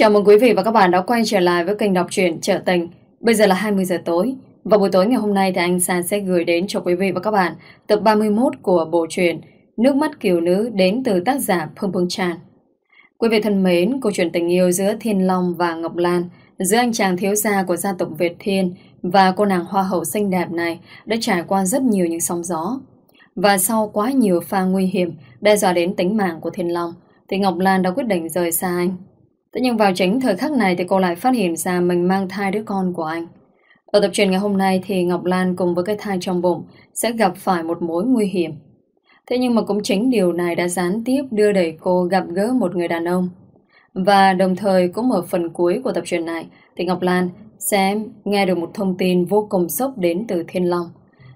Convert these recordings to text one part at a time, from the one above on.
Chào mừng quý vị và các bạn đã quay trở lại với kênh đọc truyện Trở Tình. Bây giờ là 20 giờ tối. Và buổi tối ngày hôm nay thì anh Sa sẽ gửi đến cho quý vị và các bạn tập 31 của bộ truyện Nước mắt kiều nữ đến từ tác giả Phương Phương Tràn. Quý vị thân mến, câu chuyện tình yêu giữa Thiên Long và Ngọc Lan, giữa anh chàng thiếu gia của gia tộc Việt Thiên và cô nàng hoa hậu xinh đẹp này đã trải qua rất nhiều những sóng gió. Và sau quá nhiều pha nguy hiểm đe dọa đến tính mạng của Thiên Long, thì Ngọc Lan đã quyết định rời xa anh. Thế nhưng vào chính thời khắc này thì cô lại phát hiện ra mình mang thai đứa con của anh. Ở tập truyền ngày hôm nay thì Ngọc Lan cùng với cái thai trong bụng sẽ gặp phải một mối nguy hiểm. Thế nhưng mà cũng chính điều này đã gián tiếp đưa đẩy cô gặp gỡ một người đàn ông. Và đồng thời cũng ở phần cuối của tập truyền này thì Ngọc Lan sẽ nghe được một thông tin vô cùng sốc đến từ Thiên Long.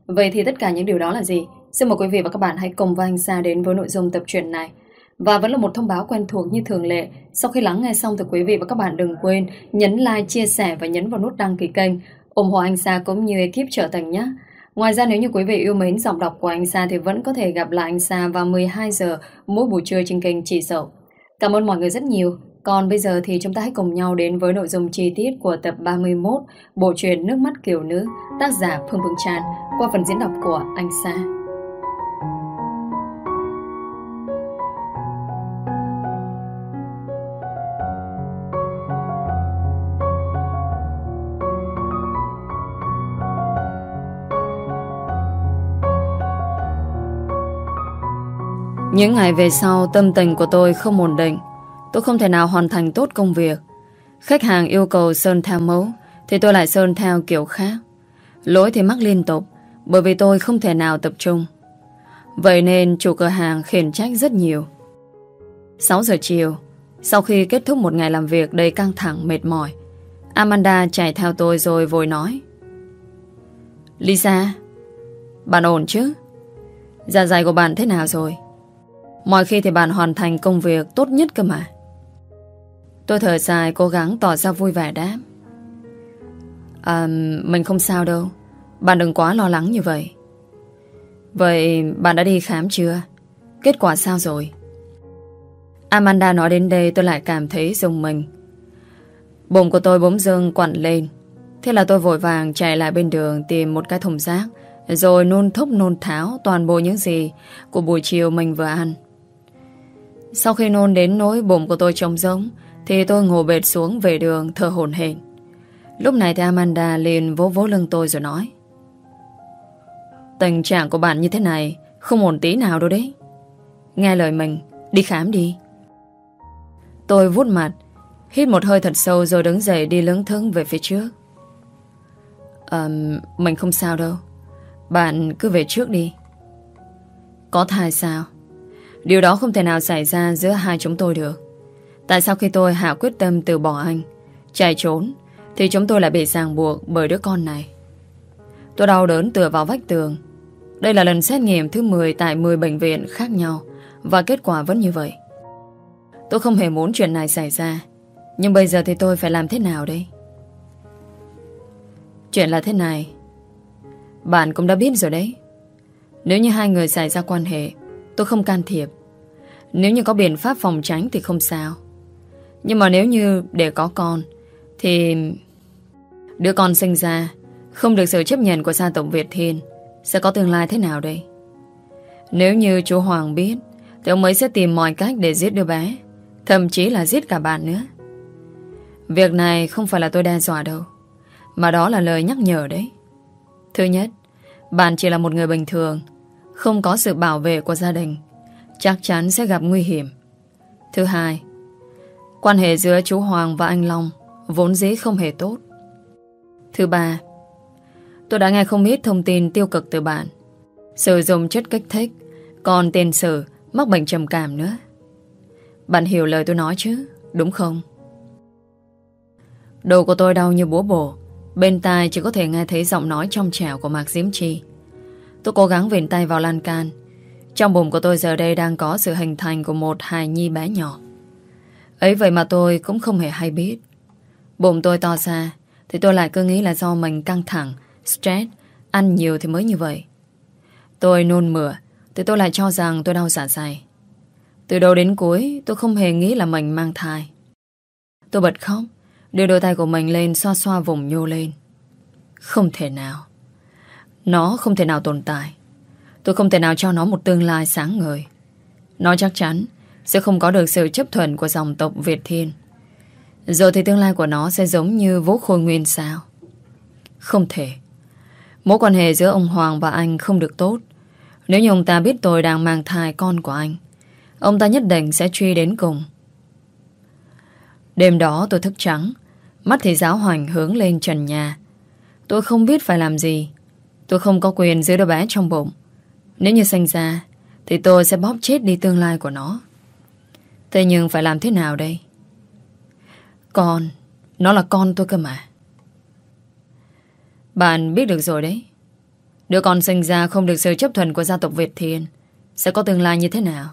Vậy thì tất cả những điều đó là gì? Xin mời quý vị và các bạn hãy cùng với anh Sa đến với nội dung tập truyền này. Và vẫn là một thông báo quen thuộc như thường lệ. Sau khi lắng nghe xong thì quý vị và các bạn đừng quên nhấn like, chia sẻ và nhấn vào nút đăng ký kênh ủng hộ anh Sa cũng như ekip trở thành nhé. Ngoài ra nếu như quý vị yêu mến giọng đọc của anh Sa thì vẫn có thể gặp lại anh Sa vào 12 giờ mỗi buổi trưa trên kênh Chỉ Sậu. Cảm ơn mọi người rất nhiều. Còn bây giờ thì chúng ta hãy cùng nhau đến với nội dung chi tiết của tập 31 bộ truyện Nước mắt kiểu nữ tác giả Phương Phương Tràn qua phần diễn đọc của anh Sa. Những ngày về sau, tâm tình của tôi không ổn định. Tôi không thể nào hoàn thành tốt công việc. Khách hàng yêu cầu sơn theo mẫu, Thì tôi lại sơn theo kiểu khác. Lỗi thì mắc liên tục, Bởi vì tôi không thể nào tập trung. Vậy nên chủ cửa hàng khiển trách rất nhiều. 6 giờ chiều, Sau khi kết thúc một ngày làm việc đầy căng thẳng, mệt mỏi, Amanda chạy theo tôi rồi vội nói. Lisa, Bạn ổn chứ? Dạ dày của bạn thế nào rồi? Mọi khi thì bạn hoàn thành công việc tốt nhất cơ mà. Tôi thở dài, cố gắng tỏ ra vui vẻ đáp. À mình không sao đâu. Bạn đừng quá lo lắng như vậy. Vậy bạn đã đi khám chưa? Kết quả sao rồi? Amanda nói đến đây tôi lại cảm thấy dùng mình. Bụng của tôi bỗng dưng quặn lên. Thế là tôi vội vàng chạy lại bên đường Tìm một cái thùng rác, Rồi nôn thốc nôn tháo toàn bộ những gì Của buổi chiều mình vừa ăn sau khi nôn đến nỗi bụng của tôi trông giống Thì tôi ngồi bệt xuống về đường thở hổn hển. Lúc này thì Amanda liền vỗ vỗ lưng tôi rồi nói Tình trạng của bạn như thế này Không ổn tí nào đâu đấy. Nghe lời mình Đi khám đi. Tôi vút mặt Hít một hơi thật sâu rồi đứng dậy đi lững thững về phía trước. Um, Mình không sao đâu. Bạn cứ về trước đi. Có thai sao? Điều đó không thể nào xảy ra giữa hai chúng tôi được. Tại sao khi tôi hạ quyết tâm từ bỏ anh, Chạy trốn, Thì chúng tôi lại bị ràng buộc bởi đứa con này? Tôi đau đớn tựa vào vách tường. Đây là lần xét nghiệm thứ 10 Tại 10 bệnh viện khác nhau, Và kết quả vẫn như vậy. Tôi không hề muốn chuyện này xảy ra, Nhưng bây giờ thì tôi phải làm thế nào đây? Chuyện là thế này. Bạn cũng đã biết rồi đấy. Nếu như hai người xảy ra quan hệ Tôi không can thiệp. Nếu như có biện pháp phòng tránh thì không sao. Nhưng mà nếu như để có con, Thì Đứa con sinh ra, Không được sự chấp nhận của gia tộc Việt Thiên Sẽ có tương lai thế nào đây? Nếu như chú Hoàng biết, Thì ông ấy sẽ tìm mọi cách để giết đứa bé, Thậm chí là giết cả bạn nữa. Việc này không phải là tôi đe dọa đâu, Mà đó là lời nhắc nhở đấy. Thứ nhất, Bạn chỉ là một người bình thường không có sự bảo vệ của gia đình, Chắc chắn sẽ gặp nguy hiểm. Thứ hai, Quan hệ giữa chú Hoàng và anh Long Vốn dĩ không hề tốt. Thứ ba, Tôi đã nghe không ít thông tin tiêu cực từ bạn. Sử dụng chất kích thích, Còn tiền sử Mắc bệnh trầm cảm nữa. Bạn hiểu lời tôi nói chứ, Đúng không? Đầu của tôi đau như búa bổ, Bên tai chỉ có thể nghe thấy giọng nói trong trẻo của Mạc Diễm Chi. Tôi cố gắng vịn tay vào lan can. Trong bụng của tôi giờ đây đang có sự hình thành của một hài nhi bé nhỏ. Ấy vậy mà tôi cũng không hề hay biết. Bụng tôi to ra Thì tôi lại cứ nghĩ là do mình căng thẳng, Stress, Ăn nhiều thì mới như vậy. Tôi nôn mửa, Thì tôi lại cho rằng tôi đau dạ dày. Từ đầu đến cuối, tôi không hề nghĩ là mình mang thai. Tôi bật khóc, Đưa đôi tay của mình lên xoa xoa vùng nhô lên. Không thể nào. Nó không thể nào tồn tại. Tôi không thể nào cho nó một tương lai sáng ngời. Nó chắc chắn Sẽ không có được sự chấp thuận của dòng tộc Việt Thiên. Rồi thì tương lai của nó Sẽ giống như vũ khôi nguyên sao. Không thể. Mối quan hệ giữa ông Hoàng và anh không được tốt. Nếu như ông ta biết tôi đang mang thai con của anh, Ông ta nhất định sẽ truy đến cùng. Đêm đó tôi thức trắng, Mắt thì giáo hoành hướng lên trần nhà. Tôi không biết phải làm gì. Tôi không có quyền giữ đứa bé trong bụng. Nếu như sinh ra, Thì tôi sẽ bóp chết đi tương lai của nó. Thế nhưng phải làm thế nào đây? Con, Nó là con tôi cơ mà. Bạn biết được rồi đấy. Đứa con sinh ra không được sự chấp thuận của gia tộc Việt Thiên, Sẽ có tương lai như thế nào?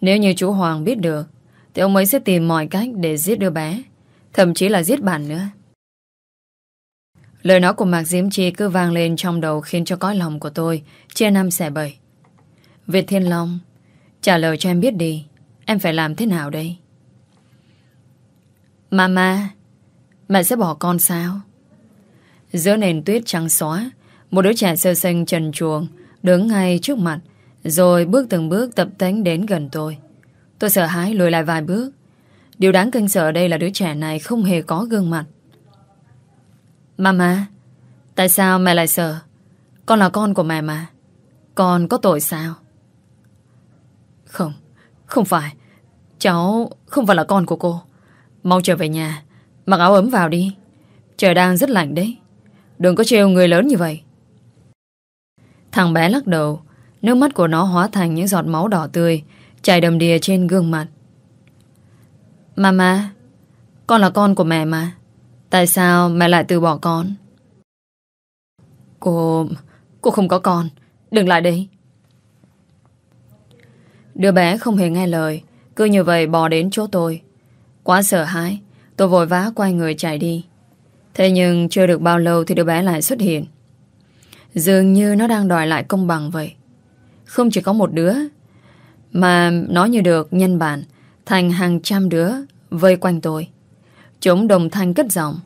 Nếu như chú Hoàng biết được, Thì ông ấy sẽ tìm mọi cách để giết đứa bé, Thậm chí là giết bạn nữa. Lời nói của Mạc Diễm Chi cứ vang lên trong đầu Khiến cho cõi lòng của tôi Chia năm xẻ bảy. Việt Thiên Long, Trả lời cho em biết đi, Em phải làm thế nào đây? Mama, Mẹ sẽ bỏ con sao? Giữa nền tuyết trắng xóa, Một đứa trẻ sơ sinh trần chuồng Đứng ngay trước mặt, Rồi bước từng bước tập tánh đến gần tôi. Tôi sợ hãi lùi lại vài bước. Điều đáng kinh sợ đây là đứa trẻ này Không hề có gương mặt Mama, Tại sao mẹ lại sợ? Con là con của mẹ mà. Con có tội sao? Không Không phải. Cháu không phải là con của cô. Mau trở về nhà, Mặc áo ấm vào đi. Trời đang rất lạnh đấy. Đừng có trêu người lớn như vậy. Thằng bé lắc đầu. Nước mắt của nó hóa thành những giọt máu đỏ tươi, Chảy đầm đìa trên gương mặt. Mama, Con là con của mẹ mà. Tại sao mẹ lại từ bỏ con? Cô Cô không có con. Đừng lại đây Đứa bé không hề nghe lời. Cứ như vậy bò đến chỗ tôi. Quá sợ hãi, Tôi vội vã quay người chạy đi. Thế nhưng chưa được bao lâu thì đứa bé lại xuất hiện. Dường như nó đang đòi lại công bằng vậy. Không chỉ có một đứa, Mà nó như được nhân bản Thành hàng trăm đứa Vây quanh tôi. Chúng đồng thanh cất giọng.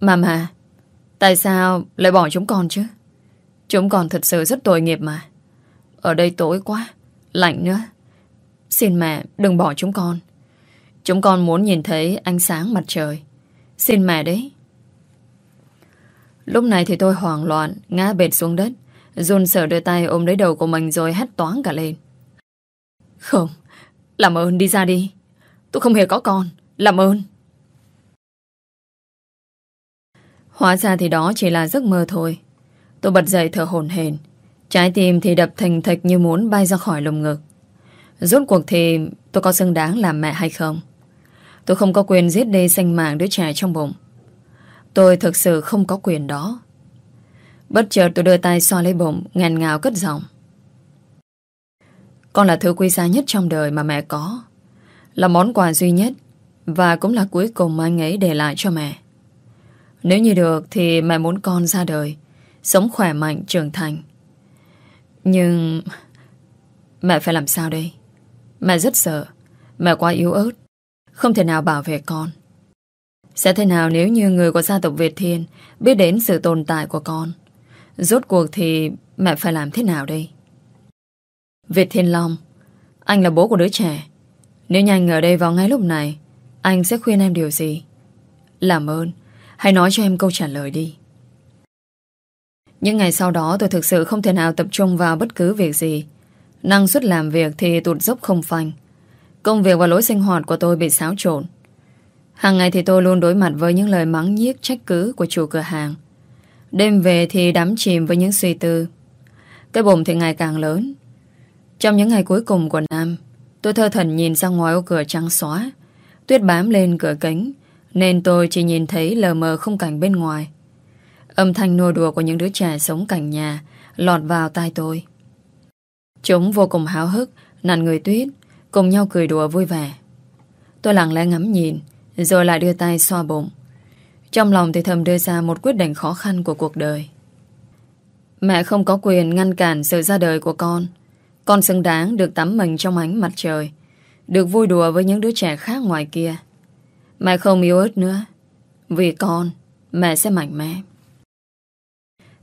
Mama à, Tại sao lại bỏ chúng con chứ? Chúng con thật sự rất tội nghiệp mà. Ở đây tối quá, Lạnh nữa. Xin mẹ đừng bỏ chúng con. Chúng con muốn nhìn thấy ánh sáng mặt trời. Xin mẹ đấy. Lúc này thì tôi hoảng loạn, Ngã bệt xuống đất. Run sợ đưa tay ôm lấy đầu của mình rồi hét toán cả lên. Không, Làm ơn đi ra đi. Tôi không hề có con. Làm ơn. Hóa ra thì đó chỉ là giấc mơ thôi. Tôi bật dậy thở hổn hển. Trái tim thì đập thành thịch như muốn bay ra khỏi lồng ngực. Rốt cuộc thì tôi có xứng đáng làm mẹ hay không? Tôi không có quyền giết đi sinh mạng đứa trẻ trong bụng. Tôi thực sự không có quyền đó. Bất chợt tôi đưa tay xoa lấy bụng Ngàn ngào cất giọng. Con là thứ quý giá nhất trong đời mà mẹ có. Là món quà duy nhất và cũng là cuối cùng mà anh ấy để lại cho mẹ. Nếu như được Thì mẹ muốn con ra đời, Sống khỏe mạnh, trưởng thành. Nhưng Mẹ phải làm sao đây? Mẹ rất sợ, Mẹ quá yếu ớt, Không thể nào bảo vệ con. Sẽ thế nào nếu như người của gia tộc Việt Thiên Biết đến sự tồn tại của con? Rốt cuộc thì Mẹ phải làm thế nào đây? Việt Thiên Long, Anh là bố của đứa trẻ. Nếu nhanh ở đây vào ngay lúc này anh sẽ khuyên em điều gì Làm ơn Hãy nói cho em câu trả lời đi Những ngày sau đó tôi thực sự không thể nào tập trung vào bất cứ việc gì Năng suất làm việc thì tụt dốc không phanh. Công việc và lối sinh hoạt của tôi bị xáo trộn. Hàng ngày thì tôi luôn đối mặt với những lời mắng nhiếc trách cứ của chủ cửa hàng. Đêm về thì đắm chìm với những suy tư. Cái bụng thì ngày càng lớn. Trong những ngày cuối cùng của năm, tôi thơ thần nhìn ra ngoài ô cửa trắng xóa. Tuyết bám lên cửa kính, nên tôi chỉ nhìn thấy lờ mờ không cảnh bên ngoài. Âm thanh nô đùa của những đứa trẻ sống cạnh nhà lọt vào tai tôi. Chúng vô cùng háo hức Nặn người tuyết Cùng nhau cười đùa vui vẻ Tôi lặng lẽ ngắm nhìn Rồi lại đưa tay xoa bụng Trong lòng thì thầm đưa ra một quyết định khó khăn của cuộc đời Mẹ không có quyền ngăn cản sự ra đời của con Con xứng đáng được tắm mình trong ánh mặt trời được vui đùa với những đứa trẻ khác ngoài kia Mẹ không yếu ớt nữa. Vì con, mẹ sẽ mạnh mẽ.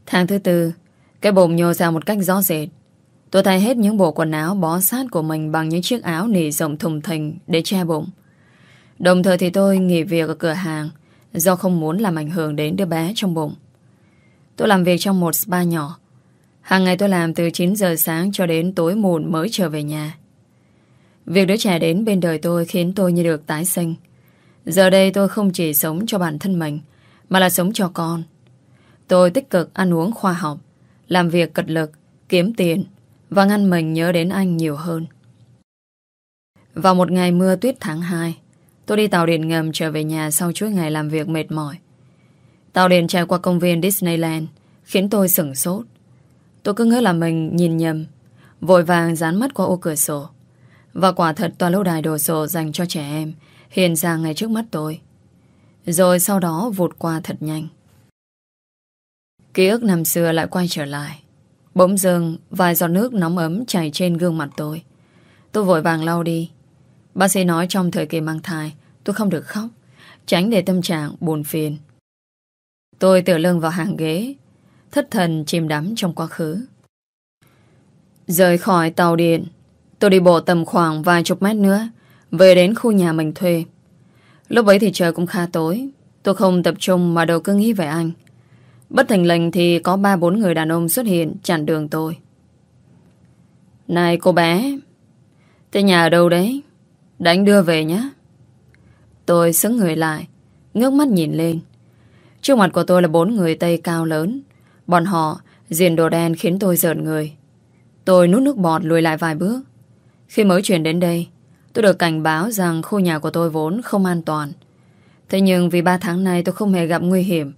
Tháng thứ tư, cái bụng nhô ra một cách rõ rệt. Tôi thay hết những bộ quần áo bó sát của mình bằng những chiếc áo nỉ rộng thùng thình để che bụng. Đồng thời thì tôi nghỉ việc ở cửa hàng do không muốn làm ảnh hưởng đến đứa bé trong bụng. Tôi làm việc trong một spa nhỏ. Hàng ngày tôi làm từ 9 giờ sáng cho đến tối muộn mới trở về nhà. Việc đứa trẻ đến bên đời tôi khiến tôi như được tái sinh. Giờ đây tôi không chỉ sống cho bản thân mình, mà là sống cho con. Tôi tích cực ăn uống khoa học, làm việc cật lực, kiếm tiền và ngăn mình nhớ đến anh nhiều hơn. Vào một ngày mưa tuyết tháng 2, tôi đi tàu điện ngầm trở về nhà sau chuỗi ngày làm việc mệt mỏi. Tàu điện chạy qua công viên Disneyland khiến tôi sửng sốt. Tôi cứ ngỡ là mình nhìn nhầm, vội vàng dán mắt qua ô cửa sổ. Và quả thật tòa lâu đài đồ sộ dành cho trẻ em hiện ra ngay trước mắt tôi. Rồi sau đó vụt qua thật nhanh. Ký ức năm xưa lại quay trở lại. Bỗng dưng, vài giọt nước nóng ấm chảy trên gương mặt tôi. Tôi vội vàng lau đi. Bác sĩ nói trong thời kỳ mang thai, tôi không được khóc, tránh để tâm trạng buồn phiền. Tôi tựa lưng vào hàng ghế, thất thần chìm đắm trong quá khứ. Rời khỏi tàu điện, tôi đi bộ tầm khoảng vài chục mét nữa, về đến khu nhà mình thuê. Lúc ấy thì trời cũng khá tối, tôi không tập trung mà đầu cứ nghĩ về anh. Bất thành lệnh thì có ba bốn người đàn ông xuất hiện chặn đường tôi. Này cô bé, thế nhà ở đâu đấy? Đánh đưa về nhé. Tôi sững người lại, ngước mắt nhìn lên. Trước mặt của tôi là bốn người Tây cao lớn. Bọn họ diện đồ đen khiến tôi giỡn người. Tôi nút nước bọt lùi lại vài bước. Khi mới chuyển đến đây, tôi được cảnh báo rằng khu nhà của tôi vốn không an toàn. Thế nhưng vì ba tháng nay tôi không hề gặp nguy hiểm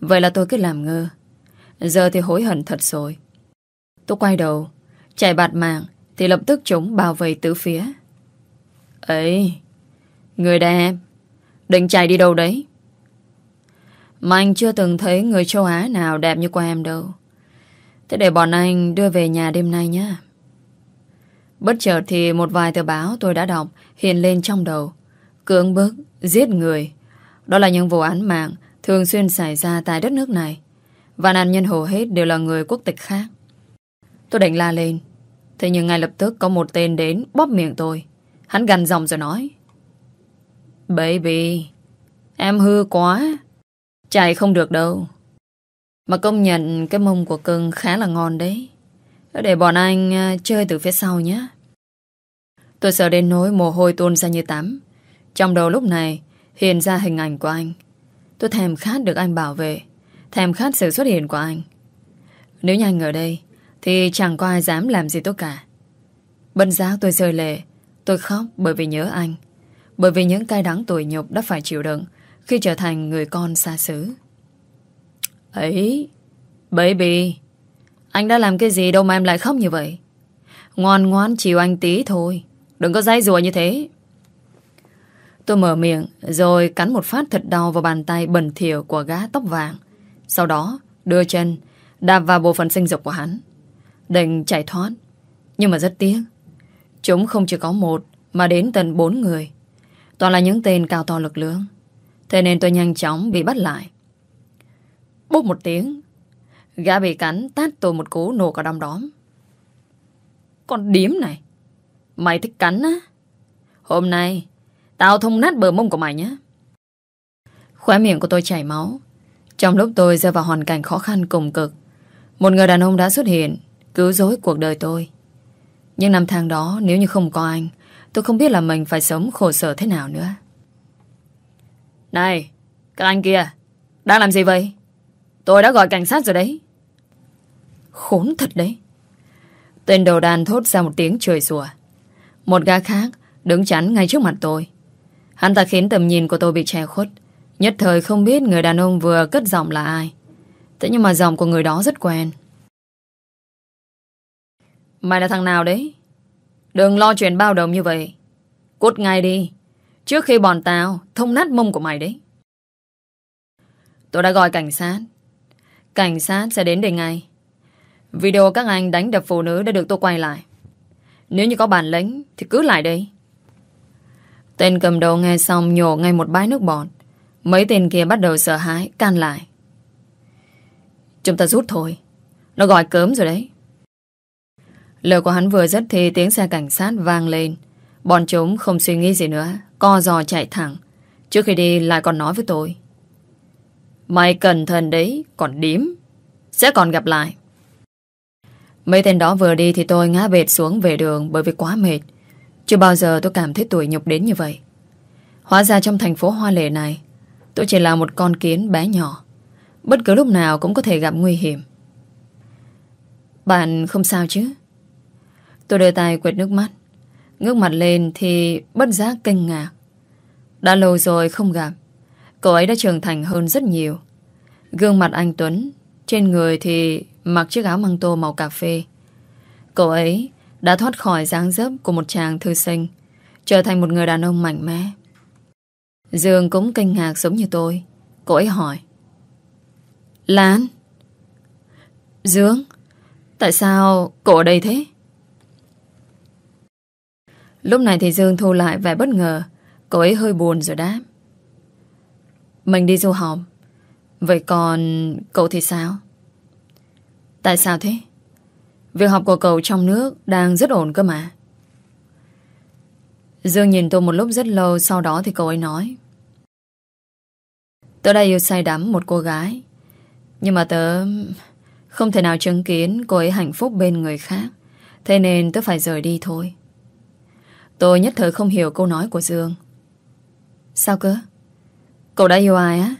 Vậy là tôi cứ làm ngơ. Giờ thì hối hận thật rồi. Tôi quay đầu Chạy bạt mạng Thì lập tức chúng bao vây tứ phía. Ấy Người đẹp Định chạy đi đâu đấy? Mà anh chưa từng thấy người châu Á nào đẹp như qua em đâu. Thế để bọn anh đưa về nhà đêm nay nhé Bất chợt thì một vài tờ báo tôi đã đọc hiện lên trong đầu. Cưỡng bức, giết người. Đó là những vụ án mạng thường xuyên xảy ra tại đất nước này và nạn nhân hầu hết đều là người quốc tịch khác. Tôi định la lên Thế nhưng ngay lập tức có một tên đến bóp miệng tôi. Hắn gần giọng rồi nói Baby Em hư quá Chạy không được đâu Mà công nhận cái mông của cưng khá là ngon đấy để bọn anh ờ, chơi từ phía sau nhé. Tôi sợ đến nỗi mồ hôi tuôn ra như tắm. Trong đầu lúc này, Hiện ra hình ảnh của anh. Tôi thèm khát được anh bảo vệ, Thèm khát sự xuất hiện của anh. Nếu như anh ở đây, Thì chẳng có ai dám làm gì tôi cả. Bân giác tôi rơi lệ, Tôi khóc bởi vì nhớ anh. Bởi vì những cay đắng tuổi nhục đã phải chịu đựng Khi trở thành người con xa xứ. Ấy Baby anh đã làm cái gì đâu mà em lại khóc như vậy Ngoan ngoan chịu anh tí thôi Đừng có dây rùa như thế Tôi mở miệng, rồi cắn một phát thật đau vào bàn tay bẩn thỉu của gã tóc vàng. Sau đó, đưa chân, đạp vào bộ phận sinh dục của hắn. Định chạy thoát. Nhưng mà rất tiếc. Chúng không chỉ có một, mà đến tận bốn người. Toàn là những tên cao to lực lượng. Thế nên tôi nhanh chóng bị bắt lại. Bút một tiếng. Gã bị cắn, tát tôi một cú nổ cả đom đóm. Con điếm này. Mày thích cắn á? Hôm nay, Tao thông nát bờ mông của mày nhé Khóe miệng của tôi chảy máu Trong lúc tôi rơi vào hoàn cảnh khó khăn cùng cực, Một người đàn ông đã xuất hiện, Cứu rối cuộc đời tôi Nhưng năm tháng đó, nếu như không có anh, Tôi không biết là mình phải sống khổ sở thế nào nữa Này Các anh kia, Đang làm gì vậy Tôi đã gọi cảnh sát rồi đấy Khốn thật đấy. Tên đầu đàn thốt ra một tiếng trời rùa. Một gã khác đứng chắn ngay trước mặt tôi. Hắn ta khiến tầm nhìn của tôi bị che khuất. Nhất thời không biết người đàn ông vừa cất giọng là ai. Thế nhưng mà giọng của người đó rất quen. Mày là thằng nào đấy? Đừng lo chuyện bao đồng như vậy. Cút ngay đi. Trước khi bọn tao thông nát mông của mày đấy. Tôi đã gọi cảnh sát. Cảnh sát sẽ đến đây ngay. Video các anh đánh đập phụ nữ đã được tôi quay lại Nếu như có bản lĩnh Thì cứ lại đây Tên cầm đầu nghe xong nhổ ngay một bãi nước bọt. Mấy tên kia bắt đầu sợ hãi, can lại. Chúng ta rút thôi. Nó gọi cớm rồi đấy. Lời của hắn vừa dứt thì tiếng xe cảnh sát vang lên. Bọn chúng không suy nghĩ gì nữa, co giò chạy thẳng. Trước khi đi lại còn nói với tôi. Mày cẩn thận đấy, còn điếm. Sẽ còn gặp lại. Mấy tên đó vừa đi thì tôi ngã bệt xuống về đường bởi vì quá mệt. Chưa bao giờ tôi cảm thấy tuổi nhục đến như vậy. Hóa ra trong thành phố Hoa Lệ này, tôi chỉ là một con kiến bé nhỏ. Bất cứ lúc nào cũng có thể gặp nguy hiểm. Bạn không sao chứ? Tôi đưa tay quệt nước mắt. Ngước mặt lên thì bất giác kinh ngạc. Đã lâu rồi không gặp. Cậu ấy đã trưởng thành hơn rất nhiều. Gương mặt anh Tuấn, trên người thì mặc chiếc áo măng tô màu cà phê. Cậu ấy đã thoát khỏi dáng dấp của một chàng thư sinh, trở thành một người đàn ông mạnh mẽ. Dương cũng kinh ngạc giống như tôi. Cậu ấy hỏi. Lan? Dương? Tại sao cậu ở đây thế? Lúc này thì Dương thu lại vẻ bất ngờ. Cậu ấy hơi buồn rồi đáp. Mình đi du học. Vậy còn cậu thì sao? Tại sao thế? Việc học của cậu trong nước đang rất ổn cơ mà. Dương nhìn tôi một lúc rất lâu, Sau đó thì cậu ấy nói Tớ đã yêu say đắm một cô gái, Nhưng mà tớ Không thể nào chứng kiến cô ấy hạnh phúc bên người khác Thế nên tớ phải rời đi thôi Tôi nhất thời không hiểu câu nói của Dương Sao cơ? Cậu đã yêu ai á?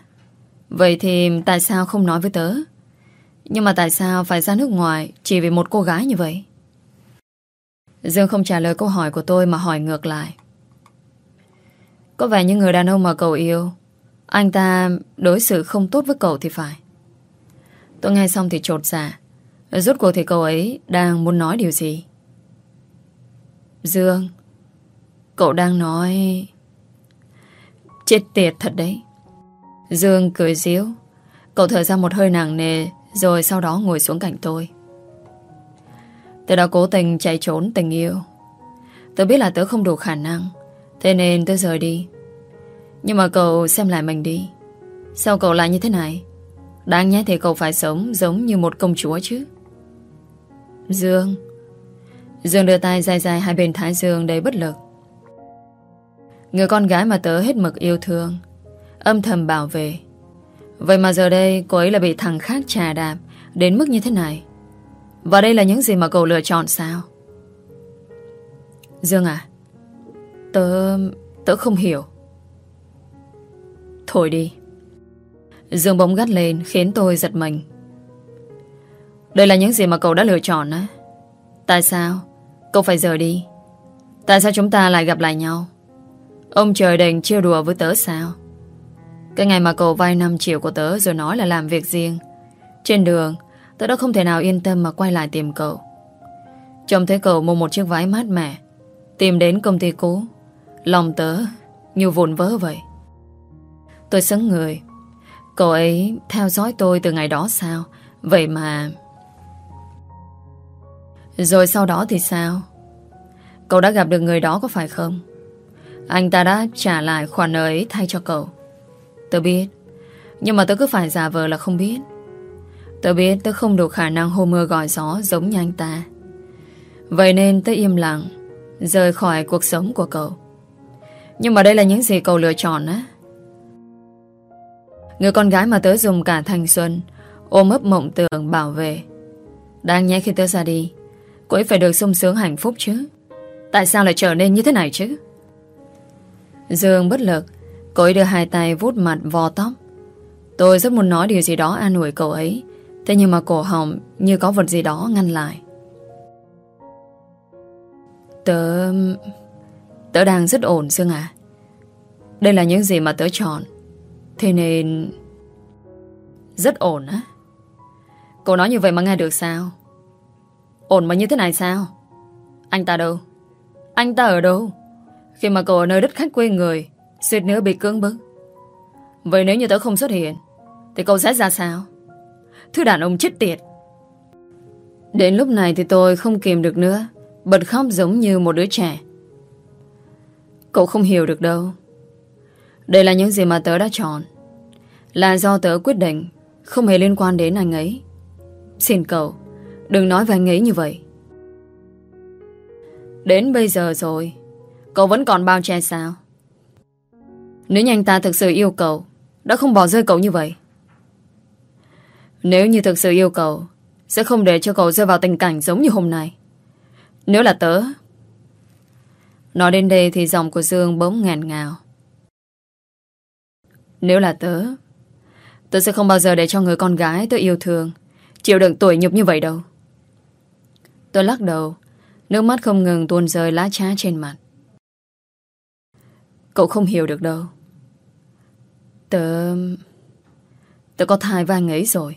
Vậy thì tại sao không nói với tớ? Nhưng mà tại sao phải ra nước ngoài Chỉ vì một cô gái như vậy? Dương không trả lời câu hỏi của tôi Mà hỏi ngược lại. Có vẻ như người đàn ông mà cậu yêu, Anh ta đối xử không tốt với cậu thì phải. Tôi nghe xong thì trột dạ. Rốt cuộc thì cậu ấy Đang muốn nói điều gì? Dương, Cậu đang nói Chết tiệt thật đấy. Dương cười díu Cậu thở ra một hơi nặng nề rồi sau đó ngồi xuống cạnh tôi. Tớ đã cố tình chạy trốn tình yêu. Tớ biết là tớ không đủ khả năng, Thế nên tớ rời đi. Nhưng mà cậu xem lại mình đi. Sao cậu lại như thế này? Đáng nhẽ thì cậu phải sống Giống như một công chúa chứ. Dương. Dương đưa tay dài dài hai bên thái dương đầy bất lực. Người con gái mà tớ hết mực yêu thương, Âm thầm bảo vệ Vậy mà giờ đây cô ấy là bị thằng khác trà đạp Đến mức như thế này. Và đây là những gì mà cậu lựa chọn sao? Dương à Tớ... tớ không hiểu. Thôi đi. Dương bỗng gắt lên Khiến tôi giật mình. Đây là những gì mà cậu đã lựa chọn á. Tại sao? Cậu phải rời đi. Tại sao chúng ta lại gặp lại nhau? Ông trời đành trêu đùa với tớ sao? Cái ngày mà cậu vay 5 triệu của tớ Rồi nói là làm việc riêng. Trên đường, Tớ đã không thể nào yên tâm mà quay lại tìm cậu. Trông thấy cậu mua một chiếc váy mát mẻ, Tìm đến công ty cũ. Lòng tớ như vụn vỡ vậy. Tôi sững người. Cậu ấy theo dõi tôi từ ngày đó sao? Vậy mà Rồi sau đó thì sao? Cậu đã gặp được người đó có phải không? Anh ta đã trả lại khoản nợ ấy thay cho cậu. Tớ biết. Nhưng mà tớ cứ phải giả vờ là không biết. Tớ biết tớ không đủ khả năng hô mưa gọi gió giống như anh ta. Vậy nên tớ im lặng, Rời khỏi cuộc sống của cậu. Nhưng mà đây là những gì cậu lựa chọn á. Người con gái mà tớ dùng cả thanh xuân, Ôm ấp mộng tưởng bảo vệ. Đáng nhẽ khi tớ ra đi, Cô ấy phải được sung sướng hạnh phúc chứ. Tại sao lại trở nên như thế này chứ? Dương bất lực Cô ấy đưa hai tay vút mặt vò tóc. Tôi rất muốn nói điều gì đó an ủi cậu ấy, Thế nhưng mà cổ họng Như có vật gì đó ngăn lại. Tớ... Tớ đang rất ổn Dương à? Đây là những gì mà tớ chọn, Thế nên... Rất ổn á. Cô nói như vậy mà nghe được sao? Ổn mà như thế này sao? Anh ta đâu? Anh ta ở đâu? Khi mà cậu ở nơi đất khách quê người Suýt nữa bị cưỡng bức. Vậy nếu như tớ không xuất hiện, Thì cậu sẽ ra sao? Thứ đàn ông chết tiệt. Đến lúc này thì tôi không kìm được nữa, Bật khóc giống như một đứa trẻ. Cậu không hiểu được đâu. Đây là những gì mà tớ đã chọn. Là do tớ quyết định Không hề liên quan đến anh ấy. Xin cậu, Đừng nói về anh ấy như vậy. Đến bây giờ rồi, Cậu vẫn còn bao che sao? Nếu như anh ta thực sự yêu cầu Đã không bỏ rơi cậu như vậy. Nếu như thực sự yêu cầu Sẽ không để cho cậu rơi vào tình cảnh giống như hôm nay. Nếu là tớ, Nói đến đây thì giọng của Dương bỗng ngàn ngào. Nếu là tớ Tớ sẽ không bao giờ để cho người con gái tớ yêu thương, Chịu đựng tuổi nhục như vậy đâu. Tớ lắc đầu, Nước mắt không ngừng tuôn rơi lá trá trên mặt. Cậu không hiểu được đâu. Tớ... Tớ có thai với anh ấy rồi.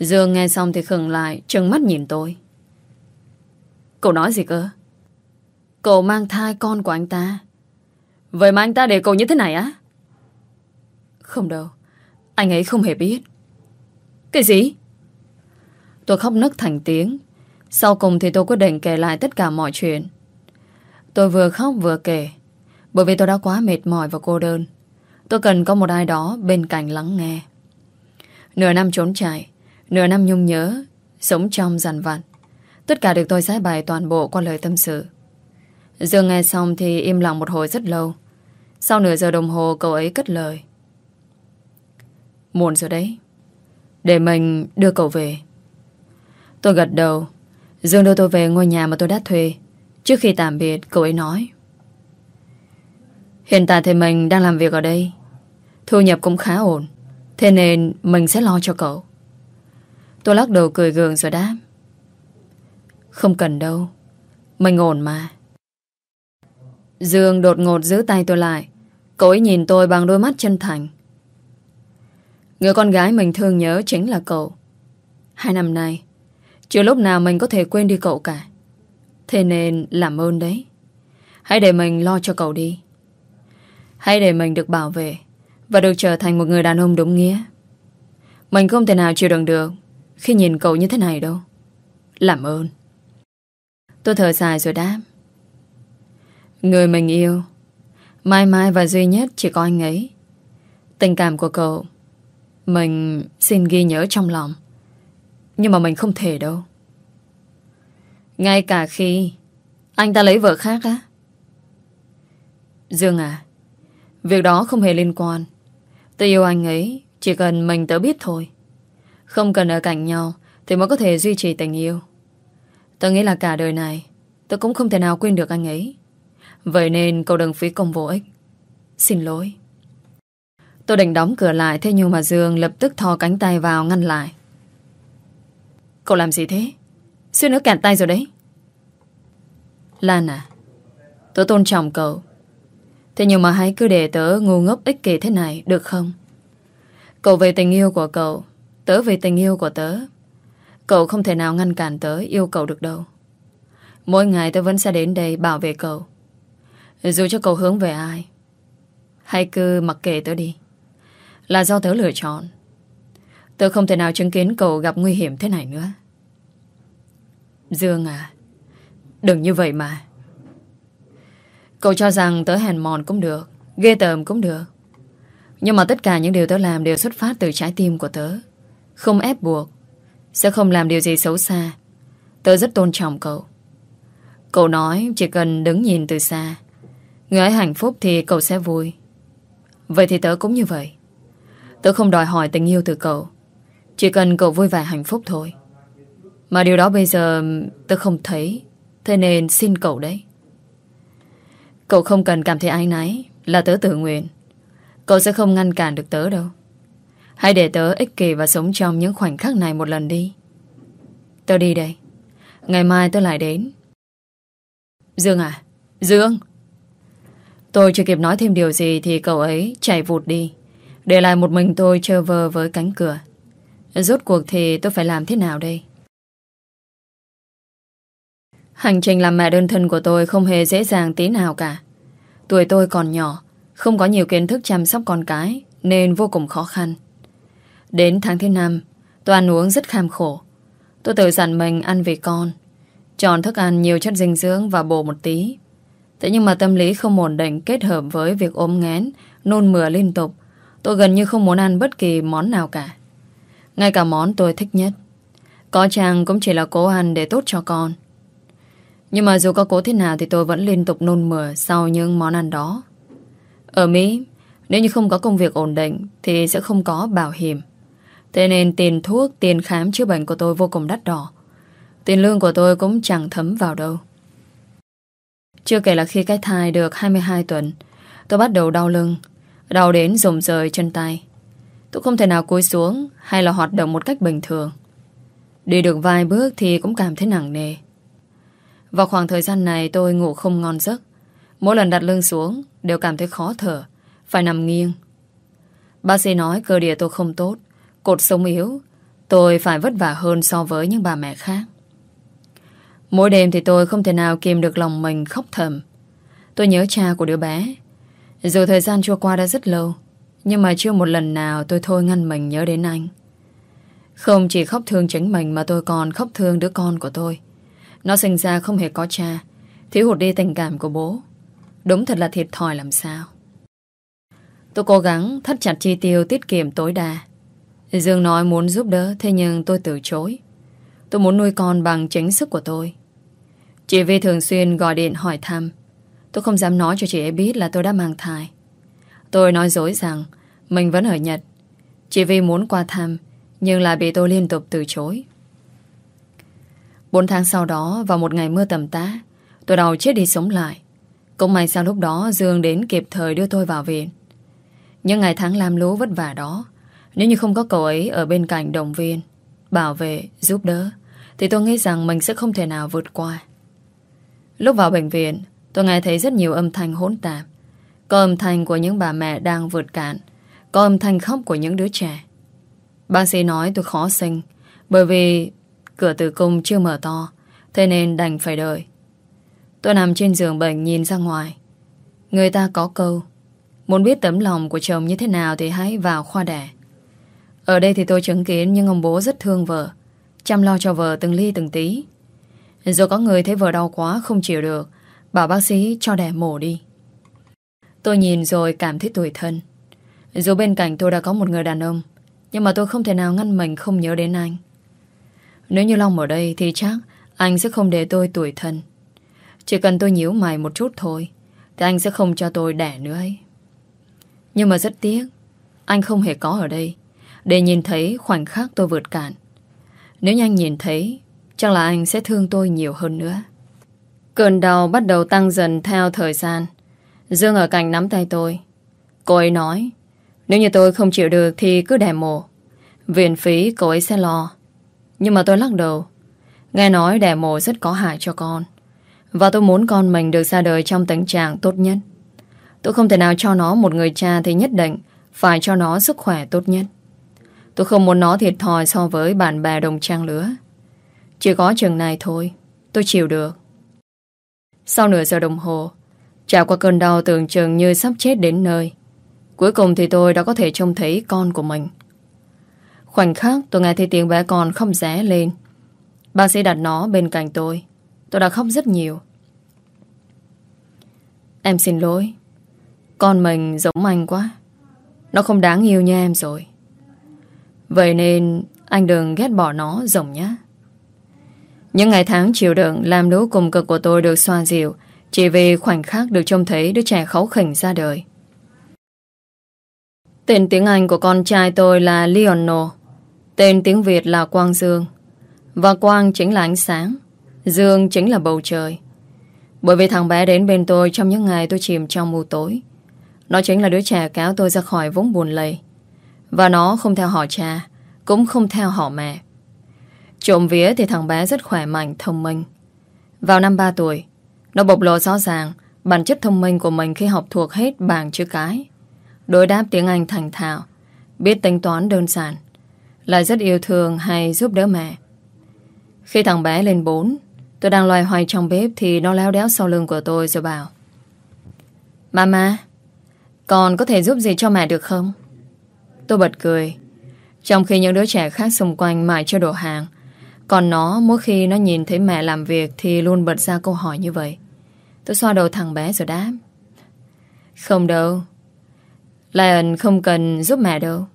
Dương nghe xong thì khừng lại, Trừng mắt nhìn tôi. Cậu nói gì cơ? Cậu mang thai con của anh ta. Vậy mà anh ta để cậu như thế này á? Không đâu, Anh ấy không hề biết. Cái gì? Tôi khóc nức thành tiếng. Sau cùng thì tôi quyết định kể lại tất cả mọi chuyện. Tôi vừa khóc vừa kể, Bởi vì tôi đã quá mệt mỏi và cô đơn. Tôi cần có một ai đó bên cạnh lắng nghe. Nửa năm trốn chạy, Nửa năm nhung nhớ, Sống trong dằn vặt. Tất cả được tôi giải bài toàn bộ qua lời tâm sự. Dương nghe xong thì im lặng một hồi rất lâu. Sau nửa giờ đồng hồ, cậu ấy cất lời. Muộn rồi đấy. Để mình đưa cậu về. Tôi gật đầu. Dương đưa tôi về ngôi nhà mà tôi đã thuê. Trước khi tạm biệt, cậu ấy nói. Hiện tại thì mình đang làm việc ở đây. Thu nhập cũng khá ổn, Thế nên mình sẽ lo cho cậu. Tôi lắc đầu cười gượng rồi đáp. Không cần đâu, Mình ổn mà. Dương đột ngột giữ tay tôi lại, Cậu ấy nhìn tôi bằng đôi mắt chân thành. Người con gái mình thương nhớ chính là cậu. Hai năm nay, Chưa lúc nào mình có thể quên đi cậu cả. Thế nên làm ơn đấy. Hãy để mình lo cho cậu đi. Hãy để mình được bảo vệ. Và được trở thành một người đàn ông đúng nghĩa. Mình không thể nào chịu đựng được Khi nhìn cậu như thế này đâu. Làm ơn. Tôi thở dài rồi đáp. Người mình yêu, Mãi mãi và duy nhất chỉ có anh ấy. Tình cảm của cậu, Mình xin ghi nhớ trong lòng. Nhưng mà mình không thể đâu. Ngay cả khi Anh ta lấy vợ khác á. Dương à Việc đó không hề liên quan. Tôi yêu anh ấy, Chỉ cần mình tớ biết thôi. Không cần ở cạnh nhau, Thì mới có thể duy trì tình yêu. Tôi nghĩ là cả đời này Tôi cũng không thể nào quên được anh ấy. Vậy nên cậu đừng phí công vô ích. Xin lỗi. Tôi định đóng cửa lại, Thế nhưng mà Dương lập tức thò cánh tay vào ngăn lại. Cậu làm gì thế? Xuyên nữa kẹt tay rồi đấy. Lan à tôi tôn trọng cậu. Thế nhưng mà hãy cứ để tớ ngu ngốc ích kỷ thế này, Được không? Cậu về tình yêu của cậu. Tớ về tình yêu của tớ. Cậu không thể nào ngăn cản tớ yêu cậu được đâu. Mỗi ngày tớ vẫn sẽ đến đây bảo vệ cậu. Dù cho cậu hướng về ai Hay cứ mặc kệ tớ đi. Là do tớ lựa chọn. Tớ không thể nào chứng kiến cậu gặp nguy hiểm thế này nữa. Dương à Đừng như vậy mà. Cậu cho rằng tớ hèn mòn cũng được, Ghê tởm cũng được. Nhưng mà tất cả những điều tớ làm đều xuất phát từ trái tim của tớ. Không ép buộc, Sẽ không làm điều gì xấu xa. Tớ rất tôn trọng cậu. Cậu nói chỉ cần đứng nhìn từ xa. Người ấy hạnh phúc thì cậu sẽ vui. Vậy thì tớ cũng như vậy. Tớ không đòi hỏi tình yêu từ cậu. Chỉ cần cậu vui vẻ hạnh phúc thôi. Mà điều đó bây giờ Tớ không thấy, Thế nên xin cậu đấy. Cậu không cần cảm thấy ái náy Là tớ tự nguyện Cậu sẽ không ngăn cản được tớ đâu Hãy để tớ ích kỷ và sống trong những khoảnh khắc này một lần đi Tớ đi đây Ngày mai tớ lại đến Dương à Dương Tôi chưa kịp nói thêm điều gì thì cậu ấy chạy vụt đi. Để lại một mình tôi trơ vơ với cánh cửa. Rốt cuộc thì tôi phải làm thế nào đây? Hành trình làm mẹ đơn thân của tôi không hề dễ dàng tí nào cả. Tuổi tôi còn nhỏ, không có nhiều kiến thức chăm sóc con cái, nên vô cùng khó khăn. Đến tháng thứ năm, tôi ăn uống rất kham khổ. Tôi tự dặn mình ăn vì con, chọn thức ăn nhiều chất dinh dưỡng và bổ một tí Thế nhưng mà tâm lý không ổn định kết hợp với việc ốm ngén, nôn mửa liên tục. Tôi gần như không muốn ăn bất kỳ món nào cả. Ngay cả món tôi thích nhất. Có chàng cũng chỉ là cố ăn để tốt cho con. Nhưng mà dù có cố thế nào thì tôi vẫn liên tục nôn mửa sau những món ăn đó. Ở Mỹ, nếu như không có công việc ổn định thì sẽ không có bảo hiểm. Thế nên tiền thuốc, tiền khám chữa bệnh của tôi vô cùng đắt đỏ. Tiền lương của tôi cũng chẳng thấm vào đâu. Chưa kể là khi cái thai được 22 tuần, tôi bắt đầu đau lưng, đau đến rồng rời chân tay. Tôi không thể nào cúi xuống hay là hoạt động một cách bình thường. Đi được vài bước thì cũng cảm thấy nặng nề. Vào khoảng thời gian này tôi ngủ không ngon giấc. Mỗi lần đặt lưng xuống đều cảm thấy khó thở, phải nằm nghiêng. Bác sĩ nói cơ địa tôi không tốt, cột sống yếu, tôi phải vất vả hơn so với những bà mẹ khác. Mỗi đêm thì tôi không thể nào kìm được lòng mình khóc thầm. Tôi nhớ cha của đứa bé. Dù thời gian trôi qua đã rất lâu, nhưng mà chưa một lần nào tôi thôi ngăn mình nhớ đến anh. Không chỉ khóc thương chính mình mà tôi còn khóc thương đứa con của tôi. Nó sinh ra không hề có cha, thiếu hụt đi tình cảm của bố. Đúng thật là thiệt thòi làm sao. Tôi cố gắng thắt chặt chi tiêu tiết kiệm tối đa. Dương nói muốn giúp đỡ, thế nhưng tôi từ chối. Tôi muốn nuôi con bằng chính sức của tôi. Chị Vi thường xuyên gọi điện hỏi thăm. Tôi không dám nói cho chị ấy biết là tôi đã mang thai. Tôi nói dối rằng mình vẫn ở Nhật. Chị Vi muốn qua thăm, nhưng lại bị tôi liên tục từ chối. Bốn tháng sau đó, vào một ngày mưa tầm tá, tôi đầu chết đi sống lại. Cũng may sao lúc đó Dương đến kịp thời đưa tôi vào viện. Những ngày tháng làm lú vất vả đó, nếu như không có cậu ấy ở bên cạnh động viên, bảo vệ, giúp đỡ, thì tôi nghĩ rằng mình sẽ không thể nào vượt qua. Lúc vào bệnh viện, tôi nghe thấy rất nhiều âm thanh hỗn tạp. Có âm thanh của những bà mẹ đang vượt cạn, có âm thanh khóc của những đứa trẻ. Bác sĩ nói tôi khó sinh, bởi vì cửa tử cung chưa mở to, thế nên đành phải đợi. Tôi nằm trên giường bệnh nhìn ra ngoài. Người ta có câu, muốn biết tấm lòng của chồng như thế nào thì hãy vào khoa đẻ. Ở đây thì tôi chứng kiến nhưng ông bố rất thương vợ, chăm lo cho vợ từng ly từng tí. Rồi có người thấy vợ đau quá không chịu được Bảo bác sĩ cho đẻ mổ đi Tôi nhìn rồi cảm thấy tủi thân Dù bên cạnh tôi đã có một người đàn ông Nhưng mà tôi không thể nào ngăn mình không nhớ đến anh nếu như Long ở đây Thì chắc anh sẽ không để tôi tuổi thân. Chỉ cần tôi nhíu mày một chút thôi, Thì anh sẽ không cho tôi đẻ nữa ấy. Nhưng mà rất tiếc, Anh không hề có ở đây. Để nhìn thấy khoảnh khắc tôi vượt cạn. Nếu như anh nhìn thấy, Chắc là anh sẽ thương tôi nhiều hơn nữa. Cơn đau bắt đầu tăng dần theo thời gian. Dương ở cạnh nắm tay tôi. Cô ấy nói, Nếu như tôi không chịu được thì cứ đẻ mổ. Viện phí cô ấy sẽ lo. Nhưng mà tôi lắc đầu. Nghe nói đẻ mồ rất có hại cho con. Và tôi muốn con mình được ra đời trong tình trạng tốt nhất. Tôi không thể nào cho nó một người cha thì nhất định Phải cho nó sức khỏe tốt nhất. Tôi không muốn nó thiệt thòi so với bạn bè đồng trang lứa. Chỉ có chừng này thôi, Tôi chịu được. Sau nửa giờ đồng hồ, Trải qua cơn đau tưởng chừng như sắp chết đến nơi, Cuối cùng thì tôi đã có thể trông thấy con của mình. Khoảnh khắc tôi nghe thấy tiếng bé con không rẽ lên. Bác sĩ đặt nó bên cạnh tôi. Tôi đã khóc rất nhiều. Em xin lỗi. Con mình giống anh quá. Nó không đáng yêu như em rồi. Vậy nên anh đừng ghét bỏ nó rồng nhé. Những ngày tháng chịu đựng làm đố cùng cực của tôi được xoa dịu chỉ vì khoảnh khắc được trông thấy đứa trẻ kháu khỉnh ra đời. Tên tiếng Anh của con trai tôi là Leonor. Tên tiếng Việt là Quang Dương. Và Quang chính là ánh sáng. Dương chính là bầu trời. Bởi vì thằng bé đến bên tôi trong những ngày tôi chìm trong mù tối. Nó chính là đứa trẻ kéo tôi ra khỏi vũng buồn lầy. Và nó không theo họ cha, cũng không theo họ mẹ. Trộm vía thì thằng bé rất khỏe mạnh, thông minh. Vào năm 3 tuổi, nó bộc lộ rõ ràng bản chất thông minh của mình khi học thuộc hết bảng chữ cái. Đối đáp tiếng Anh thành thạo, biết tính toán đơn giản, lại rất yêu thương hay giúp đỡ mẹ. Khi thằng bé lên 4, tôi đang loay hoay trong bếp thì nó léo đéo sau lưng của tôi rồi bảo Mama, con có thể giúp gì cho mẹ được không? Tôi bật cười. Trong khi những đứa trẻ khác xung quanh mãi cho đồ hàng, còn nó mỗi khi nó nhìn thấy mẹ làm việc Thì luôn bật ra câu hỏi như vậy Tôi xoa đầu thằng bé rồi đáp. Không đâu. Lion không cần giúp mẹ đâu.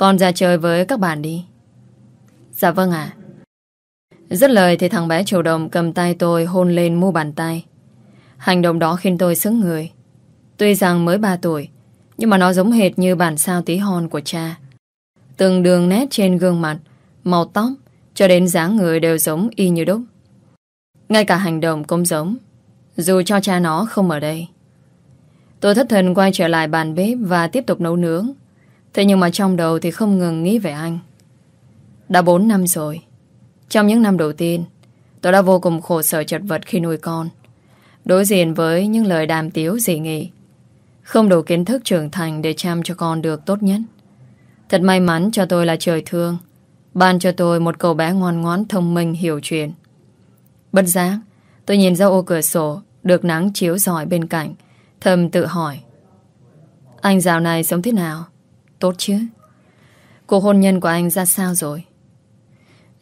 Con ra chơi với các bạn đi. Dạ vâng ạ. Rất lời thì thằng bé chủ động cầm tay tôi hôn lên mu bàn tay. Hành động đó khiến tôi sững người. Tuy rằng mới 3 tuổi, nhưng mà nó giống hệt như bản sao tí hon của cha. Từng đường nét trên gương mặt, màu tóc, cho đến dáng người đều giống y như đúc. Ngay cả hành động cũng giống, dù cho cha nó không ở đây. Tôi thất thần quay trở lại bàn bếp và tiếp tục nấu nướng. Thế nhưng mà trong đầu thì không ngừng nghĩ về anh. Đã 4 năm rồi. Trong những năm đầu tiên, tôi đã vô cùng khổ sở chật vật khi nuôi con. Đối diện với những lời đàm tiếu dị nghị. Không đủ kiến thức trưởng thành để chăm cho con được tốt nhất. Thật may mắn cho tôi là trời thương. Ban cho tôi một cậu bé ngoan ngoãn thông minh hiểu chuyện. Bất giác, tôi nhìn ra ô cửa sổ, được nắng chiếu rọi bên cạnh. Thầm tự hỏi. Anh dạo này sống thế nào? Tốt chứ? Cuộc hôn nhân của anh ra sao rồi?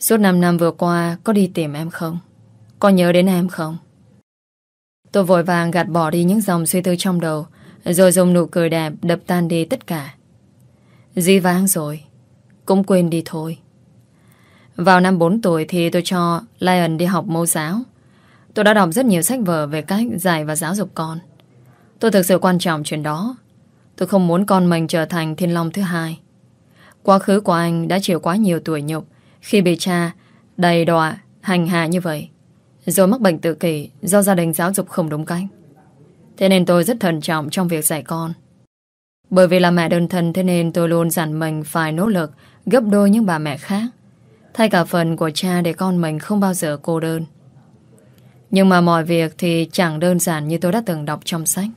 Suốt 5 năm vừa qua, có đi tìm em không? Có nhớ đến em không? Tôi vội vàng gạt bỏ đi những dòng suy tư trong đầu, Rồi dùng nụ cười đẹp đập tan đi tất cả Di vang rồi, Cũng quên đi thôi Vào năm 4 tuổi thì tôi cho Lion đi học mẫu giáo Tôi đã đọc rất nhiều sách vở về cách dạy và giáo dục con Tôi thực sự quan trọng chuyện đó Tôi không muốn con mình trở thành thiên long thứ hai. Quá khứ của anh đã chịu quá nhiều tuổi nhục. Khi bị cha đầy đọa, hành hạ như vậy Rồi mắc bệnh tự kỷ Do gia đình giáo dục không đúng cách. Thế nên tôi rất thận trọng trong việc dạy con. Bởi vì là mẹ đơn thân Thế nên tôi luôn dặn mình phải nỗ lực Gấp đôi những bà mẹ khác Thay cả phần của cha để con mình không bao giờ cô đơn. Nhưng mà mọi việc thì chẳng đơn giản như tôi đã từng đọc trong sách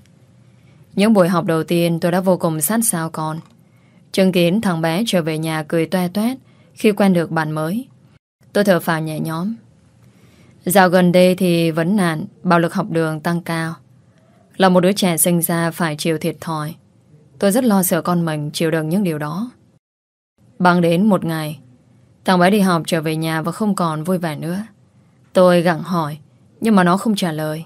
những buổi học đầu tiên tôi đã vô cùng sát sao con. Chứng kiến thằng bé trở về nhà cười toe toét khi quen được bạn mới. Tôi thở phào nhẹ nhóm. Dạo gần đây thì vấn nạn bạo lực học đường tăng cao. Là một đứa trẻ sinh ra phải chịu thiệt thòi. Tôi rất lo sợ con mình chịu đựng những điều đó. Bằng đến một ngày, thằng bé đi học trở về nhà và không còn vui vẻ nữa. Tôi gặng hỏi, nhưng mà nó không trả lời.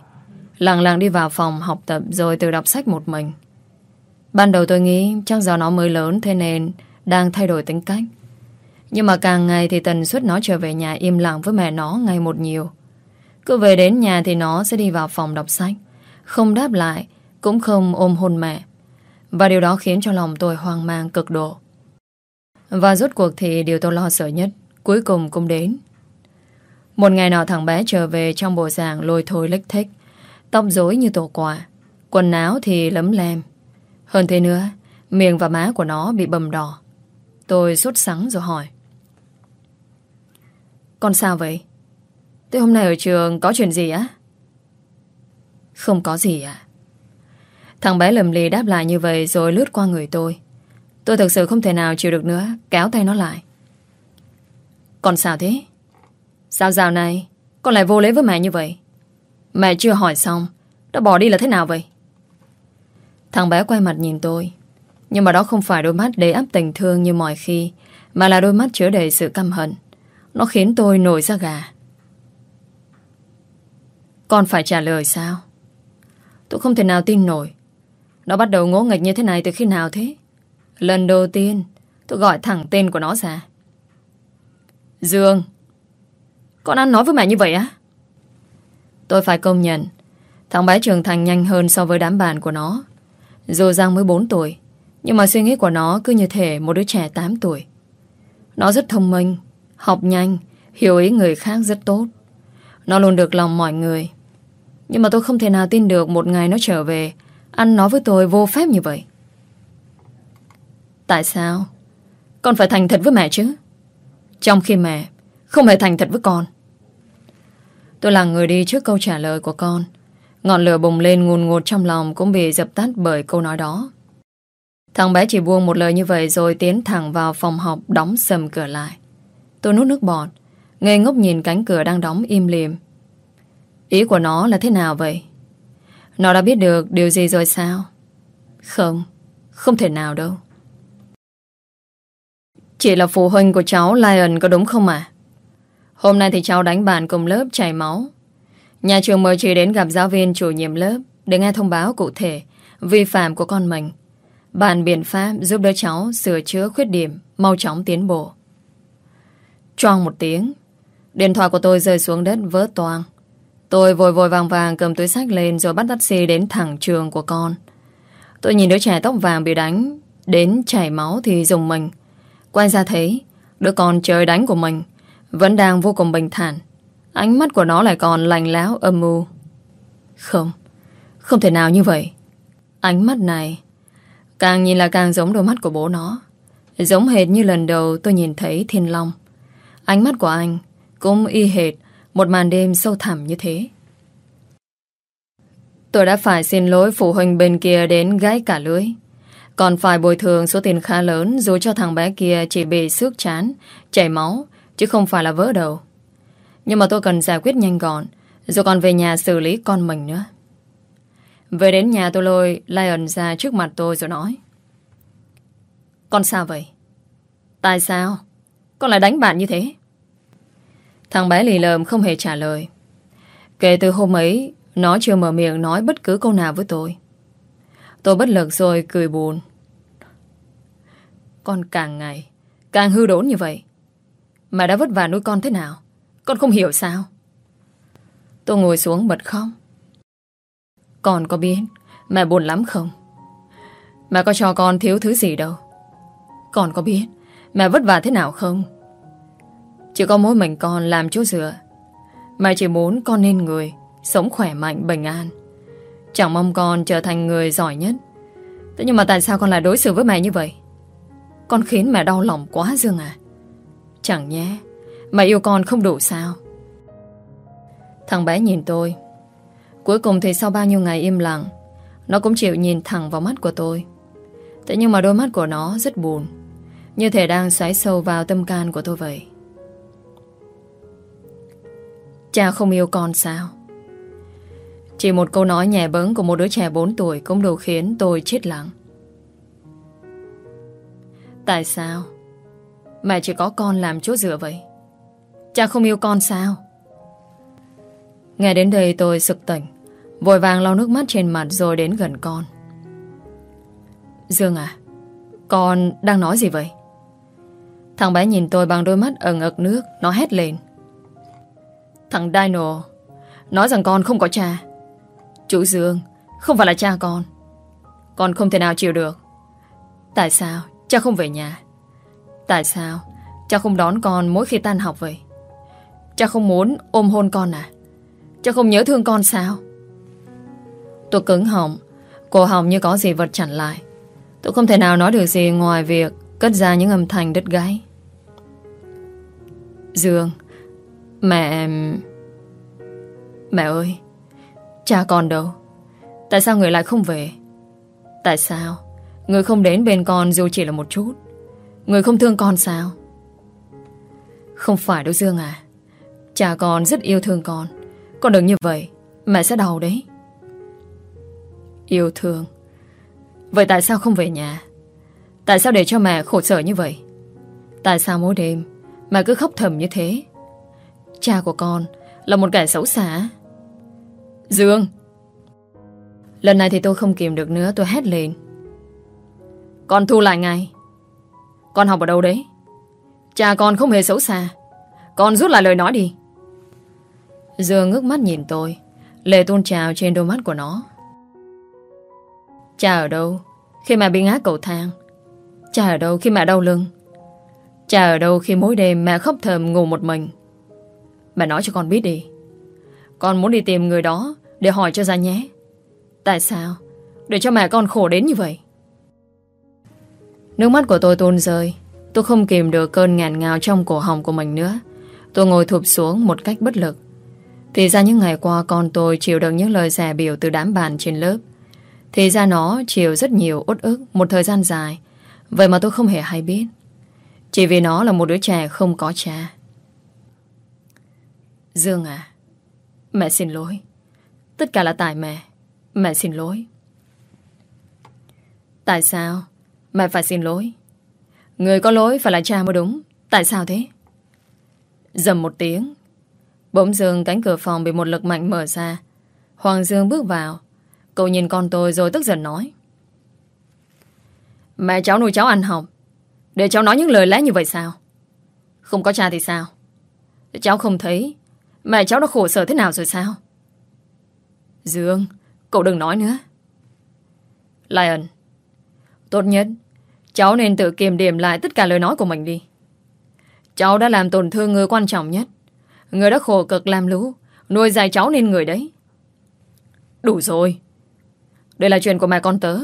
Lặng lặng đi vào phòng học tập Rồi tự đọc sách một mình. Ban đầu tôi nghĩ chắc do nó mới lớn Thế nên đang thay đổi tính cách. Nhưng mà càng ngày thì tần suất nó trở về nhà im lặng với mẹ nó ngày một nhiều. Cứ về đến nhà thì nó sẽ đi vào phòng đọc sách. Không đáp lại, Cũng không ôm hôn mẹ. Và điều đó khiến cho lòng tôi hoang mang cực độ. Và rốt cuộc thì điều tôi lo sợ nhất Cuối cùng cũng đến. Một ngày nọ thằng bé trở về trong bộ dạng lôi thôi lích thích Tóc rối như tổ quả Quần áo thì lấm lem Hơn thế nữa Miệng và má của nó bị bầm đỏ Tôi sốt sắng rồi hỏi Con sao vậy? Thế hôm nay ở trường có chuyện gì á? Không có gì à? Thằng bé lầm lì đáp lại như vậy rồi lướt qua người tôi. Tôi thực sự không thể nào chịu được nữa, kéo tay nó lại. Còn sao thế? Sao dạo này con lại vô lễ với mẹ như vậy? Mẹ chưa hỏi xong, Đã bỏ đi là thế nào vậy? Thằng bé quay mặt nhìn tôi, Nhưng mà đó không phải đôi mắt đầy áp tình thương như mọi khi, Mà là đôi mắt chứa đầy sự căm hận. Nó khiến tôi nổi ra gà. Con phải trả lời sao? Tôi không thể nào tin nổi. Nó bắt đầu ngỗ nghịch như thế này từ khi nào thế? Lần đầu tiên, Tôi gọi thẳng tên của nó ra. Dương, Con ăn nói với mẹ như vậy á? Tôi phải công nhận, Thằng bé trưởng thành nhanh hơn so với đám bạn của nó. Dù giang mới 4 tuổi, Nhưng mà suy nghĩ của nó cứ như thể một đứa trẻ 8 tuổi. Nó rất thông minh, Học nhanh, Hiểu ý người khác rất tốt. Nó luôn được lòng mọi người. Nhưng mà tôi không thể nào tin được một ngày nó trở về, Ăn nói với tôi vô phép như vậy. Tại sao? Con phải thành thật với mẹ chứ. Trong khi mẹ Không hề thành thật với con. Tôi là người đi trước câu trả lời của con. Ngọn lửa bùng lên ngùn ngụt trong lòng Cũng bị dập tắt bởi câu nói đó. Thằng bé chỉ buông một lời như vậy Rồi tiến thẳng vào phòng học Đóng sầm cửa lại. Tôi nuốt nước bọt, Ngây ngốc nhìn cánh cửa đang đóng im lìm. Ý của nó là thế nào vậy? Nó đã biết được điều gì rồi sao? Không Không thể nào đâu. Chỉ là phụ huynh của cháu, Lion, có đúng không à Hôm nay thì cháu đánh bạn cùng lớp chảy máu Nhà trường mời chị đến gặp giáo viên chủ nhiệm lớp để nghe thông báo cụ thể vi phạm của con mình. Bàn biện pháp giúp đỡ cháu sửa chữa khuyết điểm, mau chóng tiến bộ. Choang một tiếng, điện thoại của tôi rơi xuống đất vỡ toang. Tôi vội vội vàng vàng cầm túi sách lên rồi bắt taxi đến thẳng trường của con. Tôi nhìn đứa trẻ tóc vàng bị đánh, đến chảy máu thì dùng mình. Quay ra thấy, đứa con trời đánh của mình vẫn đang vô cùng bình thản. Ánh mắt của nó lại còn lành láo âm mưu. Không, không thể nào như vậy. Ánh mắt này càng nhìn là càng giống đôi mắt của bố nó. Giống hệt như lần đầu tôi nhìn thấy Thiên Long. Ánh mắt của anh cũng y hệt một màn đêm sâu thẳm như thế. Tôi đã phải xin lỗi phụ huynh bên kia đến gãy cả lưới. Còn phải bồi thường số tiền khá lớn dù cho thằng bé kia chỉ bị xước chán, chảy máu, chứ không phải là vỡ đầu. Nhưng mà tôi cần giải quyết nhanh gọn, rồi còn về nhà xử lý con mình nữa. Về đến nhà tôi lôi Lion ra trước mặt tôi rồi nói. Con sao vậy? Tại sao? Con lại đánh bạn như thế? Thằng bé lì lợm không hề trả lời. Kể từ hôm ấy, nó chưa mở miệng nói bất cứ câu nào với tôi. Tôi bất lực rồi cười buồn. Con càng ngày, càng hư đốn như vậy. Mà đã vất vả nuôi con thế nào? Con không hiểu sao? Tôi ngồi xuống bật khóc. Con có biết mẹ buồn lắm không? Mẹ có cho con thiếu thứ gì đâu. Con có biết mẹ vất vả thế nào không? Chỉ có mỗi mình con làm chỗ dựa. Mẹ chỉ muốn con nên người, sống khỏe mạnh, bình an. Chẳng mong con trở thành người giỏi nhất. Thế nhưng mà tại sao con lại đối xử với mẹ như vậy? Con khiến mẹ đau lòng quá Dương à? Chẳng nhé, mà yêu con không đủ sao? Thằng bé nhìn tôi. Cuối cùng thì sau bao nhiêu ngày im lặng Nó cũng chịu nhìn thẳng vào mắt của tôi. Thế nhưng mà đôi mắt của nó rất buồn Như thể đang xoáy sâu vào tâm can của tôi vậy. Cha không yêu con sao? Chỉ một câu nói nhẹ bấn của một đứa trẻ 4 tuổi Cũng đủ khiến tôi chết lặng. Tại sao? Mẹ chỉ có con làm chỗ dựa vậy. Cha không yêu con sao? Nghe đến đây tôi sực tỉnh, Vội vàng lau nước mắt trên mặt rồi đến gần con. Dương à Con đang nói gì vậy? Thằng bé nhìn tôi bằng đôi mắt ờ ẩn ực nước, Nó hét lên. Thằng Dino, Nói rằng con không có cha. Chú Dương, Không phải là cha con. Con không thể nào chịu được. Tại sao cha không về nhà? Tại sao? Cha không đón con mỗi khi tan học vậy? Cha không muốn ôm hôn con à? Cha không nhớ thương con sao? Tôi cứng họng. Cổ họng như có gì vật chặn lại. Tôi không thể nào nói được gì ngoài việc Cất ra những âm thanh đứt gáy Dương, Mẹ Mẹ ơi, Cha con đâu? Tại sao người lại không về? Tại sao Người không đến bên con dù chỉ là một chút? Người không thương con sao? Không phải đâu Dương à. Cha con rất yêu thương con. Con đừng như vậy, Mẹ sẽ đau đấy. Yêu thương? Vậy tại sao không về nhà? Tại sao để cho mẹ khổ sở như vậy? Tại sao mỗi đêm Mẹ cứ khóc thầm như thế? Cha của con là một kẻ xấu xa Dương! Lần này thì tôi không kìm được nữa, Tôi hét lên. Con thu lại ngay. Con học ở đâu đấy? Cha con không hề xấu xa. Con rút lại lời nói đi. Dương ngước mắt nhìn tôi, Lệ tuôn trào trên đôi mắt của nó. Cha ở đâu Khi mẹ bị ngã cầu thang? Cha ở đâu khi mẹ đau lưng? Cha ở đâu khi mỗi đêm mẹ khóc thầm ngủ một mình? Mẹ nói cho con biết đi. Con muốn đi tìm người đó Để hỏi cho ra nhé. Tại sao? Để cho mẹ con khổ đến như vậy. Nước mắt của tôi tuôn rơi Tôi không kìm được cơn ngàn ngào trong cổ họng của mình nữa Tôi ngồi thụp xuống một cách bất lực Thì ra những ngày qua con tôi chịu đựng những lời rẻ biểu từ đám bạn trên lớp thì ra nó chịu rất nhiều uất ức một thời gian dài. Vậy mà tôi không hề hay biết. Chỉ vì nó là một đứa trẻ không có cha. Dương à, mẹ xin lỗi. Tất cả là tại mẹ. Mẹ xin lỗi. Tại sao? Mẹ phải xin lỗi. Người có lỗi phải là cha mới đúng. Tại sao thế? Dầm một tiếng. Bỗng dưng cánh cửa phòng bị một lực mạnh mở ra. Hoàng Dương bước vào. Cậu nhìn con tôi rồi tức giận nói. Mẹ cháu nuôi cháu ăn học. Để cháu nói những lời lẽ như vậy sao? Không có cha thì sao? Cháu không thấy Mẹ cháu đã khổ sở thế nào rồi sao? Dương, cậu đừng nói nữa. Lion, tốt nhất, cháu nên tự kiềm điểm lại tất cả lời nói của mình đi. Cháu đã làm tổn thương người quan trọng nhất. Người đã khổ cực làm lũ, nuôi dạy cháu nên người đấy. Đủ rồi. Đây là chuyện của mẹ con tớ.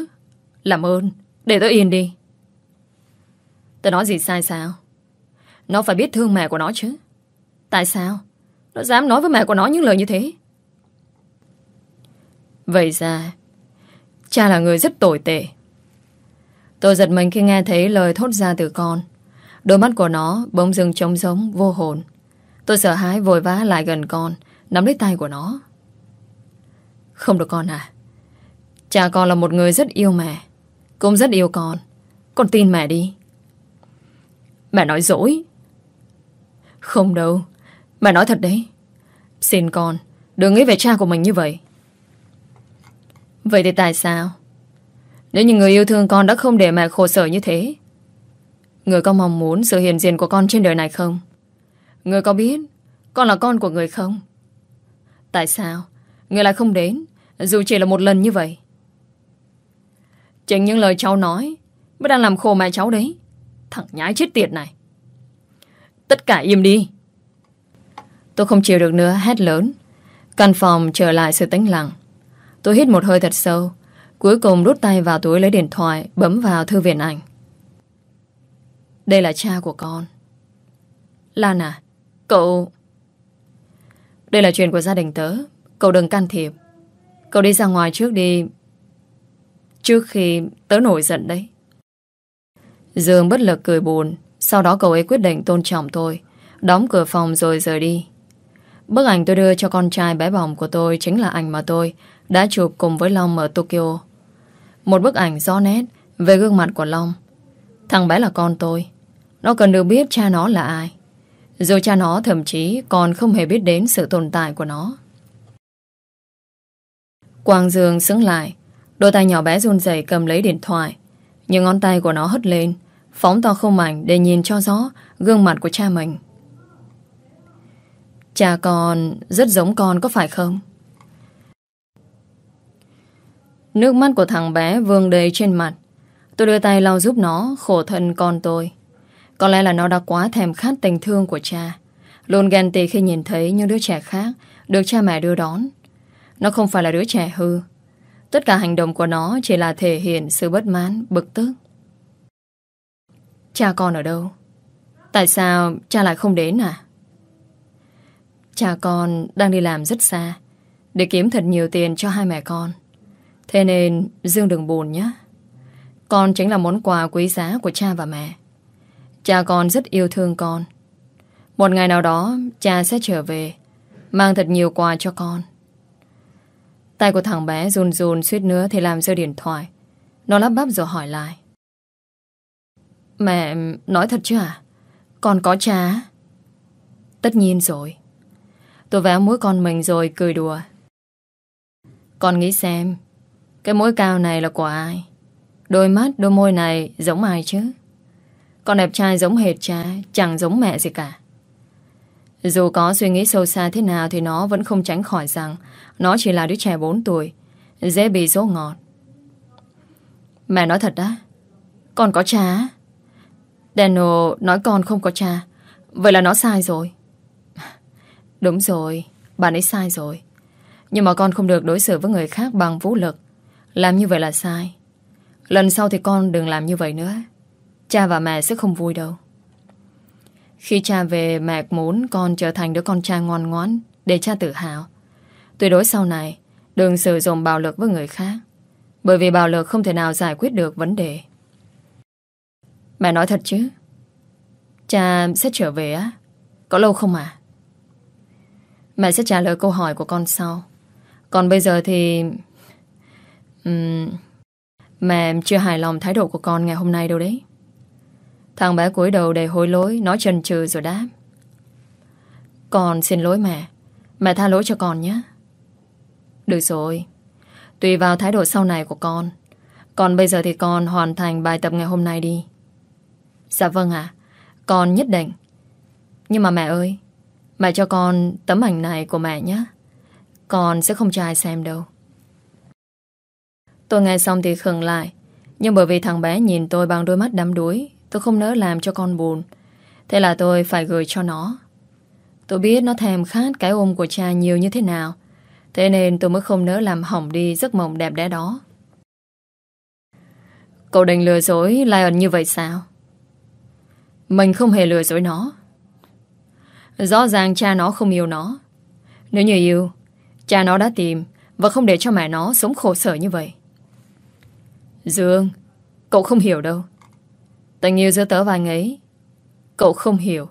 Làm ơn, để tớ yên đi. Tớ nói gì sai sao? Nó phải biết thương mẹ của nó chứ. Tại sao? Nó dám nói với mẹ của nó những lời như thế. Vậy ra, cha là người rất tồi tệ. Tôi giật mình khi nghe thấy lời thốt ra từ con. Đôi mắt của nó bỗng dưng trống giống, vô hồn. Tôi sợ hãi vội vã lại gần con, nắm lấy tay của nó. Không được con à. Cha con là một người rất yêu mẹ. Cũng rất yêu con. Con tin mẹ đi. Mẹ nói dối. Không đâu. Mẹ nói thật đấy. Xin con, đừng nghĩ về cha của mình như vậy. Vậy thì tại sao? Nếu như người yêu thương con đã không để mẹ khổ sở như thế, người có mong muốn sự hiện diện của con trên đời này không? Người có biết con là con của người không? Tại sao người lại không đến dù chỉ là một lần như vậy? Chính những lời cháu nói mới đang làm khổ mẹ cháu đấy. Thằng nhái chết tiệt này. Tất cả im đi. Tôi không chịu được nữa hét lớn Căn phòng trở lại sự tĩnh lặng Tôi hít một hơi thật sâu Cuối cùng rút tay vào túi lấy điện thoại, Bấm vào thư viện ảnh. Đây là cha của con. Lan à Cậu Đây là chuyện của gia đình tớ. Cậu đừng can thiệp. Cậu đi ra ngoài trước đi. Trước khi tớ nổi giận đấy. Dương bất lực cười buồn. Sau đó cậu ấy quyết định tôn trọng tôi. Đóng cửa phòng rồi rời đi. Bức ảnh tôi đưa cho con trai bé bỏng của tôi chính là ảnh mà tôi đã chụp cùng với Long ở Tokyo. Một bức ảnh rõ nét về gương mặt của Long. Thằng bé là con tôi. Nó cần được biết cha nó là ai. Dù cha nó thậm chí còn không hề biết đến sự tồn tại của nó. Quang Dương xứng lại. Đôi tay nhỏ bé run rẩy cầm lấy điện thoại. Những ngón tay của nó hất lên. Phóng to không ảnh để nhìn cho rõ gương mặt của cha mình. Cha con rất giống con có phải không? Nước mắt của thằng bé vương đầy trên mặt. Tôi đưa tay lau giúp nó khổ thân con tôi. Có lẽ là nó đã quá thèm khát tình thương của cha. Luôn ghen tị khi nhìn thấy những đứa trẻ khác được cha mẹ đưa đón. Nó không phải là đứa trẻ hư. Tất cả hành động của nó chỉ là thể hiện sự bất mãn, bực tức. Cha con ở đâu? Tại sao cha lại không đến à? Cha con đang đi làm rất xa Để kiếm thật nhiều tiền cho hai mẹ con Thế nên, Dương đừng buồn nhé. Con chính là món quà quý giá của cha và mẹ. Cha con rất yêu thương con. Một ngày nào đó, Cha sẽ trở về, Mang thật nhiều quà cho con. Tay của thằng bé run run suýt nữa Thì làm rơi điện thoại. Nó lắp bắp rồi hỏi lại. Mẹ, nói thật chứ à Con có cha Tất nhiên rồi. Tôi véo mũi con mình rồi cười đùa. Con nghĩ xem cái mũi cao này là của ai? Đôi mắt, đôi môi này giống ai chứ? Con đẹp trai giống hệt cha Chẳng giống mẹ gì cả. Dù có suy nghĩ sâu xa thế nào Thì nó vẫn không tránh khỏi rằng Nó chỉ là đứa trẻ 4 tuổi Dễ bị dỗ ngọt. Mẹ nói thật đó Con có cha Daniel nói con không có cha Vậy là nó sai rồi. Đúng rồi, bạn ấy sai rồi. Nhưng mà con không được đối xử với người khác bằng vũ lực. Làm như vậy là sai. Lần sau thì con đừng làm như vậy nữa. Cha và mẹ sẽ không vui đâu. Khi cha về mẹ muốn con trở thành đứa con trai ngoan ngoãn để cha tự hào. Tuyệt đối sau này, đừng sử dụng bạo lực với người khác. Bởi vì bạo lực không thể nào giải quyết được vấn đề. Mẹ nói thật chứ? Cha sẽ trở về á? Có lâu không à? Mẹ sẽ trả lời câu hỏi của con sau Còn bây giờ thì um, Mẹ chưa hài lòng thái độ của con ngày hôm nay đâu đấy Thằng bé cúi đầu đầy hối lỗi Nói chần chừ rồi đáp Con xin lỗi mẹ Mẹ tha lỗi cho con nhé. Được rồi. Tùy vào thái độ sau này của con. Còn bây giờ thì con hoàn thành bài tập ngày hôm nay đi. Dạ vâng ạ. Con nhất định. Nhưng mà mẹ ơi, mẹ cho con tấm ảnh này của mẹ nhé. Con sẽ không cho ai xem đâu. Tôi nghe xong thì khừng lại. Nhưng bởi vì thằng bé nhìn tôi bằng đôi mắt đắm đuối, tôi không nỡ làm cho con buồn. Thế là tôi phải gửi cho nó. Tôi biết nó thèm khát cái ôm của cha nhiều như thế nào. Thế nên tôi mới không nỡ làm hỏng đi giấc mộng đẹp đẽ đó. Cậu định lừa dối Lion như vậy sao? Mình không hề lừa dối nó. Rõ ràng cha nó không yêu nó. Nếu như yêu, cha nó đã tìm và không để cho mẹ nó sống khổ sở như vậy. Dương, cậu không hiểu đâu. Tình yêu giữa tớ và anh ấy, cậu không hiểu.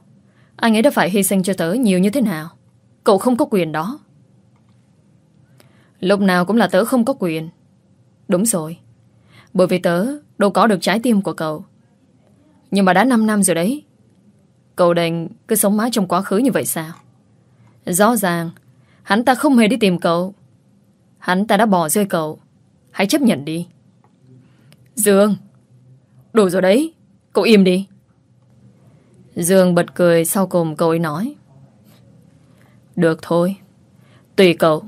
Anh ấy đã phải hy sinh cho tớ nhiều như thế nào. Cậu không có quyền đó. Lúc nào cũng là tớ không có quyền. Đúng rồi. Bởi vì tớ đâu có được trái tim của cậu. Nhưng mà đã 5 năm rồi đấy. Cậu đành cứ sống mãi trong quá khứ như vậy sao? Rõ ràng, hắn ta không hề đi tìm cậu. Hắn ta đã bỏ rơi cậu. Hãy chấp nhận đi. Dương, đủ rồi đấy. Cậu im đi. Dương bật cười sau cùng cậu ấy nói. Được thôi. Tùy cậu.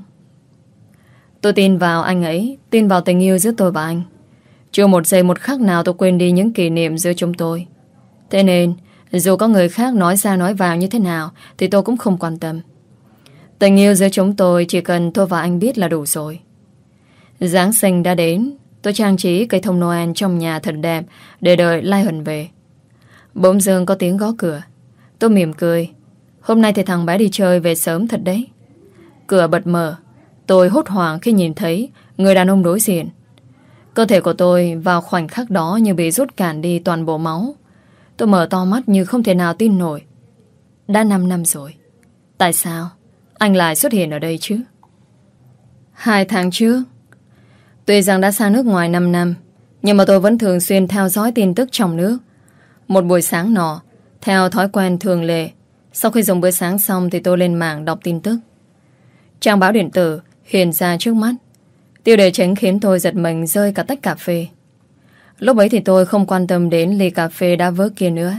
Tôi tin vào anh ấy, tin vào tình yêu giữa tôi và anh. Chưa một giây một khắc nào tôi quên đi những kỷ niệm giữa chúng tôi. Thế nên, dù có người khác nói ra nói vào như thế nào, thì tôi cũng không quan tâm. Tình yêu giữa chúng tôi chỉ cần tôi và anh biết là đủ rồi. Giáng sinh đã đến, tôi trang trí cây thông Noel trong nhà thật đẹp để đợi Lai Huỳnh về. Bỗng dưng có tiếng gõ cửa. Tôi mỉm cười. Hôm nay thì thằng bé đi chơi về sớm thật đấy. Cửa bật mở. Tôi hốt hoảng khi nhìn thấy người đàn ông đối diện. Cơ thể của tôi vào khoảnh khắc đó như bị rút cản đi toàn bộ máu. Tôi mở to mắt như không thể nào tin nổi. Đã 5 năm rồi. Tại sao anh lại xuất hiện ở đây chứ? Hai tháng trước, tuy rằng đã sang nước ngoài 5 năm, nhưng mà tôi vẫn thường xuyên theo dõi tin tức trong nước. Một buổi sáng nọ, theo thói quen thường lệ, sau khi dùng bữa sáng xong thì tôi lên mạng đọc tin tức. Trang báo điện tử hiện ra trước mắt. Tiêu đề chính khiến tôi giật mình rơi cả tách cà phê. Lúc ấy thì tôi không quan tâm đến ly cà phê đã vỡ kia nữa.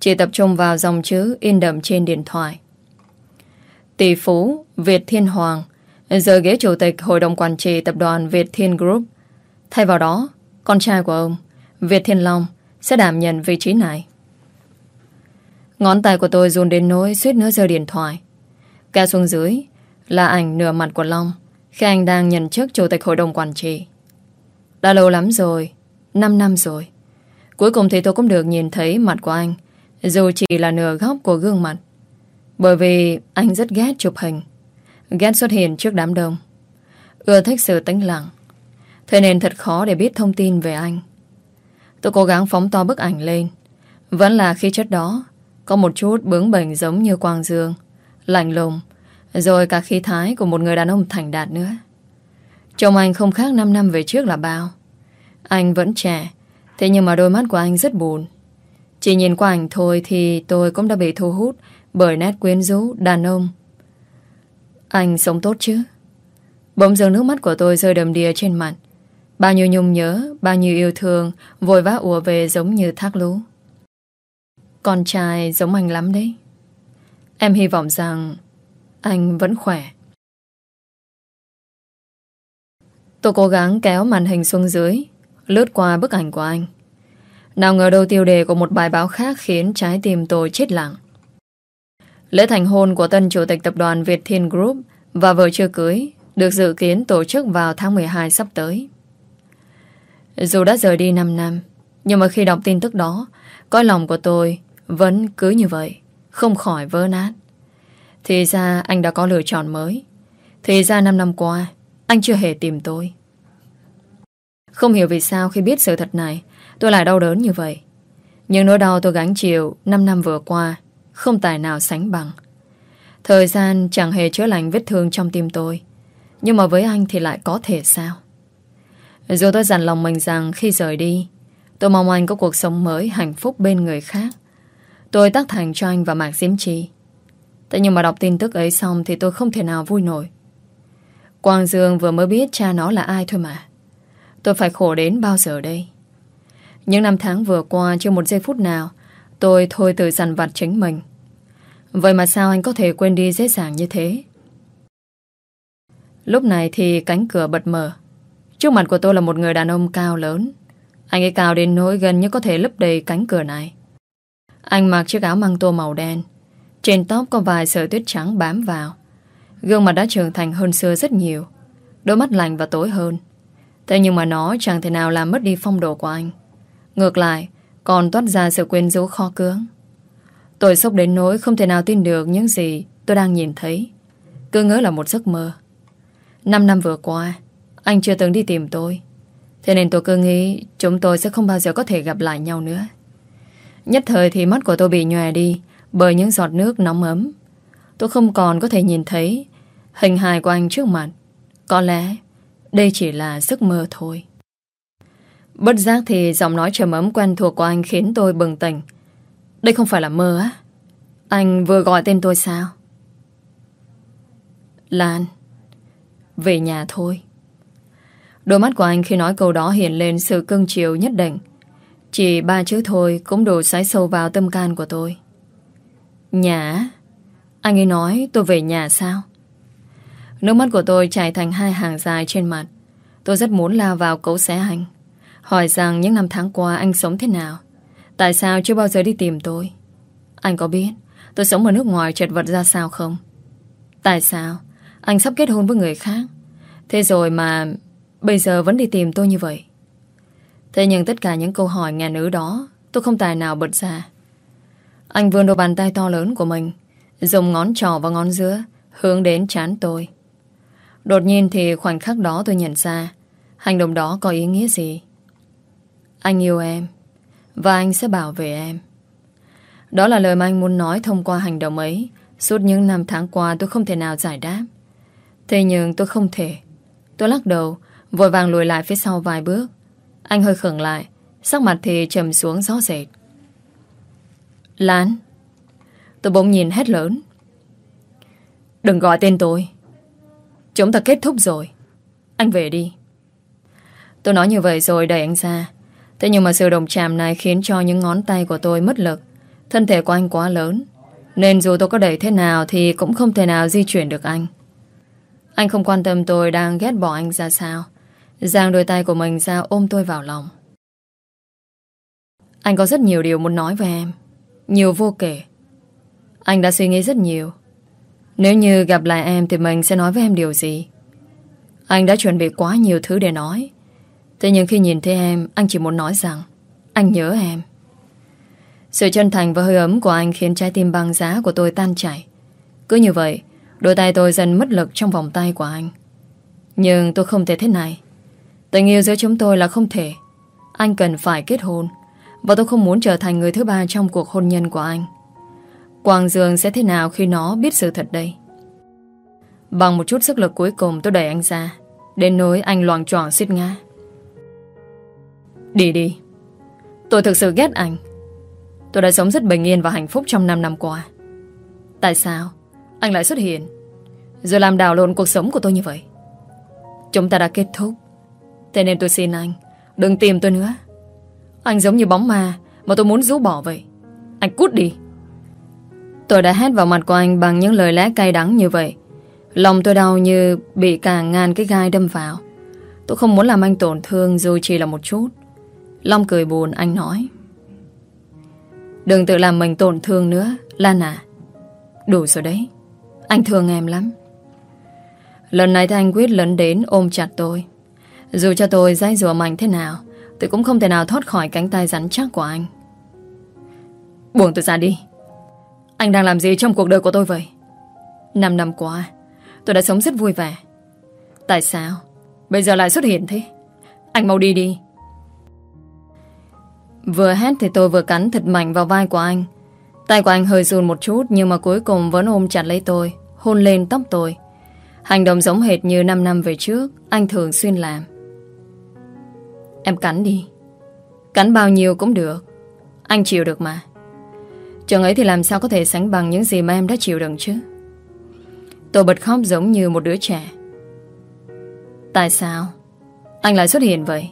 Chỉ tập trung vào dòng chữ in đậm trên điện thoại. Tỷ phú Việt Thiên Hoàng giờ ghế chủ tịch hội đồng quản trị tập đoàn Việt Thiên Group. Thay vào đó, con trai của ông, Việt Thiên Long, sẽ đảm nhận vị trí này. Ngón tay của tôi run đến nỗi suýt nữa rơi điện thoại. Ca xuống dưới là ảnh nửa mặt của Long khi anh đang nhận chức chủ tịch hội đồng quản trị. Đã lâu lắm rồi, 5 năm rồi. Cuối cùng thì tôi cũng được nhìn thấy mặt của anh, dù chỉ là nửa góc của gương mặt. Bởi vì anh rất ghét chụp hình, ghét xuất hiện trước đám đông, ưa thích sự tĩnh lặng. Thế nên thật khó để biết thông tin về anh. Tôi cố gắng phóng to bức ảnh lên. Vẫn là khí chất đó, có một chút bướng bỉnh giống như Quang Dương, lạnh lùng, rồi cả khí thái của một người đàn ông thành đạt nữa. Chồng anh không khác 5 năm về trước là bao. Anh vẫn trẻ, thế nhưng mà đôi mắt của anh rất buồn. Chỉ nhìn qua ảnh thôi thì tôi cũng đã bị thu hút bởi nét quyến rũ, đàn ông. Anh sống tốt chứ? Bỗng dưng nước mắt của tôi rơi đầm đìa trên mặt. Bao nhiêu nhung nhớ, bao nhiêu yêu thương vội vã ùa về giống như thác lũ. Con trai giống anh lắm đấy. Em hy vọng rằng anh vẫn khỏe. Tôi cố gắng kéo màn hình xuống dưới, lướt qua bức ảnh của anh. Nào ngờ đâu tiêu đề của một bài báo khác khiến trái tim tôi chết lặng. Lễ thành hôn của tân chủ tịch tập đoàn Việt Thiên Group và vợ chưa cưới được dự kiến tổ chức vào tháng 12 sắp tới. Dù đã rời đi 5 năm, nhưng mà khi đọc tin tức đó, coi lòng của tôi vẫn cứ như vậy, không khỏi vỡ nát. Thì ra anh đã có lựa chọn mới. Thì ra 5 năm qua, anh chưa hề tìm tôi. Không hiểu vì sao khi biết sự thật này, tôi lại đau đớn như vậy. Nhưng nỗi đau tôi gánh chịu 5 năm vừa qua, không tài nào sánh bằng. Thời gian chẳng hề chữa lành vết thương trong tim tôi. Nhưng mà với anh thì lại có thể sao? Dù tôi dặn lòng mình rằng khi rời đi, tôi mong anh có cuộc sống mới hạnh phúc bên người khác. Tôi tác thành cho anh và Mạc Diễm trì. Thế nhưng mà đọc tin tức ấy xong Thì tôi không thể nào vui nổi Quang Dương vừa mới biết cha nó là ai thôi mà Tôi phải khổ đến bao giờ đây Những năm tháng vừa qua Chưa một giây phút nào Tôi thôi tự dằn vặt chính mình Vậy mà sao anh có thể quên đi dễ dàng như thế? Lúc này thì cánh cửa bật mở. Trước mặt của tôi là một người đàn ông cao lớn. Anh ấy cao đến nỗi gần như có thể lấp đầy cánh cửa này. Anh mặc chiếc áo măng tô màu đen. Trên tóc có vài sợi tuyết trắng bám vào. Gương mặt đã trưởng thành hơn xưa rất nhiều. Đôi mắt lành và tối hơn. Thế nhưng mà nó chẳng thể nào làm mất đi phong độ của anh. Ngược lại, Còn toát ra sự quyến rũ kho cưỡng. Tôi sốc đến nỗi không thể nào tin được những gì tôi đang nhìn thấy. Cứ ngỡ là một giấc mơ. Năm năm vừa qua, Anh chưa từng đi tìm tôi. Thế nên tôi cứ nghĩ Chúng tôi sẽ không bao giờ có thể gặp lại nhau nữa. Nhất thời thì mắt của tôi bị nhòe đi Bởi những giọt nước nóng ấm. Tôi không còn có thể nhìn thấy Hình hài của anh trước mặt. Có lẽ đây chỉ là giấc mơ thôi. Bất giác thì giọng nói trầm ấm quen thuộc của anh Khiến tôi bừng tỉnh. Đây không phải là mơ á. Anh vừa gọi tên tôi sao? Lan, Về nhà thôi. Đôi mắt của anh khi nói câu đó hiện lên sự cưng chiều nhất định. Chỉ ba chữ thôi cũng đủ xoáy sâu vào tâm can của tôi. Nhà Anh ấy nói tôi về nhà sao? Nước mắt của tôi chảy thành hai hàng dài trên mặt. Tôi rất muốn lao vào cấu xé anh. Hỏi rằng những năm tháng qua anh sống thế nào? Tại sao chưa bao giờ đi tìm tôi? Anh có biết Tôi sống ở nước ngoài chật vật ra sao không? Tại sao Anh sắp kết hôn với người khác? Thế rồi mà Bây giờ vẫn đi tìm tôi như vậy? Thế nhưng tất cả những câu hỏi ngàn ứ đó Tôi không tài nào bật ra. Anh vươn đôi bàn tay to lớn của mình, Dùng ngón trỏ và ngón giữa Hướng đến chán tôi. Đột nhiên thì khoảnh khắc đó tôi nhận ra, Hành động đó có ý nghĩa gì? Anh yêu em. Và anh sẽ bảo vệ em. Đó là lời mà anh muốn nói thông qua hành động ấy. Suốt những năm tháng qua tôi không thể nào giải đáp. Thế nhưng tôi không thể. Tôi lắc đầu, Vội vàng lùi lại phía sau vài bước. Anh hơi khẩn lại, Sắc mặt thì trầm xuống rõ rệt. Lan, Tôi bỗng nhìn hét lớn. Đừng gọi tên tôi. Chúng ta kết thúc rồi. Anh về đi. Tôi nói như vậy rồi đẩy anh ra. Thế nhưng mà sự đồng chạm này khiến cho những ngón tay của tôi mất lực. Thân thể của anh quá lớn. Nên dù tôi có đẩy thế nào Thì cũng không thể nào di chuyển được anh. Anh không quan tâm tôi đang ghét bỏ anh ra sao. Giang đôi tay của mình ra ôm tôi vào lòng. Anh có rất nhiều điều muốn nói với em. Nhiều vô kể. Anh đã suy nghĩ rất nhiều. Nếu như gặp lại em thì mình sẽ nói với em điều gì? Anh đã chuẩn bị quá nhiều thứ để nói. Thế nhưng khi nhìn thấy em, anh chỉ muốn nói rằng anh nhớ em. Sự chân thành và hơi ấm của anh khiến trái tim băng giá của tôi tan chảy. Cứ như vậy, đôi tay tôi dần mất lực trong vòng tay của anh. Nhưng tôi không thể thế này. Tình yêu giữa chúng tôi là không thể. Anh cần phải kết hôn. Và tôi không muốn trở thành người thứ ba trong cuộc hôn nhân của anh. Quang Dương sẽ thế nào khi nó biết sự thật đây? Bằng một chút sức lực cuối cùng tôi đẩy anh ra Đến nỗi anh loạng choạng suýt ngã Đi đi. Tôi thực sự ghét anh. Tôi đã sống rất bình yên và hạnh phúc trong 5 năm qua. Tại sao Anh lại xuất hiện Rồi làm đảo lộn cuộc sống của tôi như vậy? Chúng ta đã kết thúc. Thế nên tôi xin anh, Đừng tìm tôi nữa. Anh giống như bóng ma Mà tôi muốn rũ bỏ vậy. Anh cút đi. Tôi đã hét vào mặt của anh bằng những lời lẽ cay đắng như vậy. Lòng tôi đau như bị cả ngàn cái gai đâm vào. Tôi không muốn làm anh tổn thương dù chỉ là một chút. Long cười buồn anh nói. Đừng tự làm mình tổn thương nữa, Lan à. Đủ rồi đấy. Anh thương em lắm. Lần này thì anh quyết lấn đến ôm chặt tôi. Dù cho tôi dây rùa mạnh thế nào, tôi cũng không thể nào thoát khỏi cánh tay rắn chắc của anh. Buông tôi ra đi. Anh đang làm gì trong cuộc đời của tôi vậy? Năm năm qua, tôi đã sống rất vui vẻ. Tại sao? Bây giờ lại xuất hiện thế? Anh mau đi đi. Vừa hét thì tôi vừa cắn thật mạnh vào vai của anh. Tay của anh hơi run một chút nhưng mà cuối cùng vẫn ôm chặt lấy tôi, hôn lên tóc tôi. Hành động giống hệt như 5 năm về trước, anh thường xuyên làm. Em cắn đi. Cắn bao nhiêu cũng được. Anh chịu được mà. Chừng ấy thì làm sao có thể sánh bằng những gì mà em đã chịu đựng chứ Tôi bật khóc giống như một đứa trẻ Tại sao Anh lại xuất hiện vậy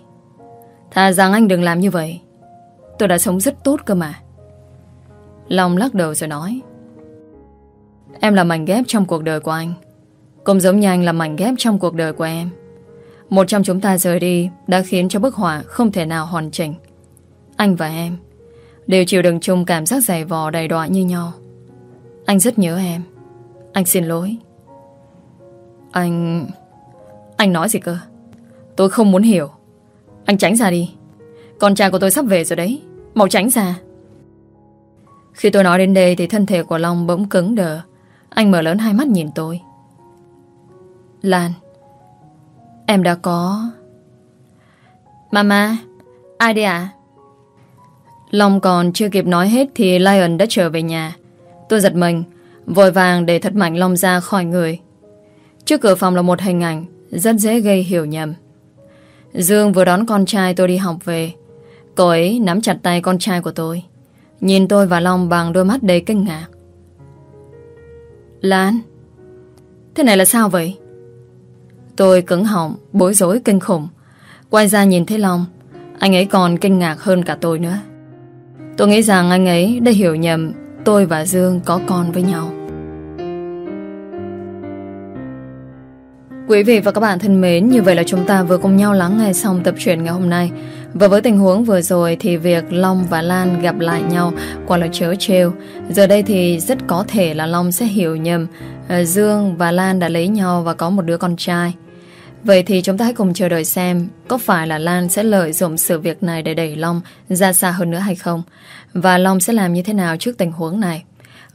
Thà rằng anh đừng làm như vậy Tôi đã sống rất tốt cơ mà. Long lắc đầu rồi nói. Em là mảnh ghép trong cuộc đời của anh. Cũng giống như anh là mảnh ghép trong cuộc đời của em. Một trong chúng ta rời đi Đã khiến cho bức họa không thể nào hoàn chỉnh. Anh và em Đều chịu đựng chung cảm giác dày vò đầy đọa như nhau. Anh rất nhớ em. Anh xin lỗi. Anh... Anh nói gì cơ? Tôi không muốn hiểu. Anh tránh ra đi. Con trai của tôi sắp về rồi đấy màu tránh ra. Khi tôi nói đến đây thì thân thể của Long bỗng cứng đờ. Anh mở lớn hai mắt nhìn tôi. Lan, Em đã có Mama, Ai đây ạ? Long còn chưa kịp nói hết Thì Lion đã trở về nhà. Tôi giật mình, Vội vàng để thật mạnh Long ra khỏi người. Trước cửa phòng là một hình ảnh, Rất dễ gây hiểu nhầm. Dương vừa đón con trai tôi đi học về. Cô ấy nắm chặt tay con trai của tôi. Nhìn tôi và Long bằng đôi mắt đầy kinh ngạc. Lan Thế này là sao vậy? Tôi cứng họng Bối rối kinh khủng. Quay ra nhìn thấy Long Anh ấy còn kinh ngạc hơn cả tôi nữa. Tôi nghĩ rằng anh ấy đã hiểu nhầm Tôi và Dương có con với nhau. Quý vị và các bạn thân mến, như vậy là chúng ta vừa cùng nhau lắng nghe xong tập truyện ngày hôm nay. Và với tình huống vừa rồi thì việc Long và Lan gặp lại nhau quả là chớ trêu. Giờ đây thì rất có thể là Long sẽ hiểu nhầm à, Dương và Lan đã lấy nhau và có một đứa con trai. Vậy thì chúng ta hãy cùng chờ đợi xem có phải là Lan sẽ lợi dụng sự việc này để đẩy Long ra xa hơn nữa hay không? Và Long sẽ làm như thế nào trước tình huống này?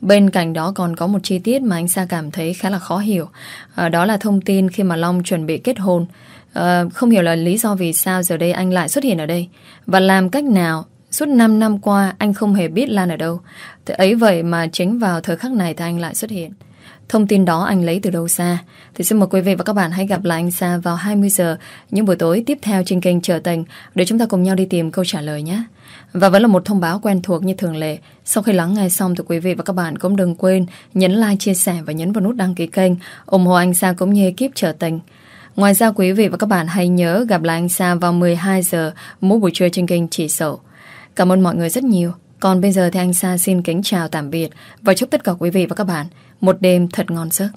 Bên cạnh đó còn có một chi tiết mà anh Sa cảm thấy khá là khó hiểu. Ờ, đó là thông tin khi mà Long chuẩn bị kết hôn. À, không hiểu là lý do vì sao giờ đây anh lại xuất hiện ở đây. Và làm cách nào suốt 5 năm qua anh không hề biết Lan ở đâu. Thế ấy vậy mà chính vào thời khắc này thì anh lại xuất hiện. Thông tin đó anh lấy từ đâu xa Thì xin mời quý vị và các bạn hãy gặp lại anh Sa vào 20 giờ những buổi tối tiếp theo trên kênh Trở Tình để chúng ta cùng nhau đi tìm câu trả lời nhé. Và vẫn là một thông báo quen thuộc như thường lệ. Sau khi lắng nghe xong thì quý vị và các bạn cũng đừng quên nhấn like, chia sẻ và nhấn vào nút đăng ký kênh ủng hộ anh Sa cũng như ekip Trở Tình. Ngoài ra, quý vị và các bạn hãy nhớ gặp lại anh Sa vào 12 giờ mỗi buổi trưa trên kênh Chỉ Sổ. Cảm ơn mọi người rất nhiều. Còn bây giờ thì anh Sa xin kính chào tạm biệt và chúc tất cả quý vị và các bạn một đêm thật ngon giấc.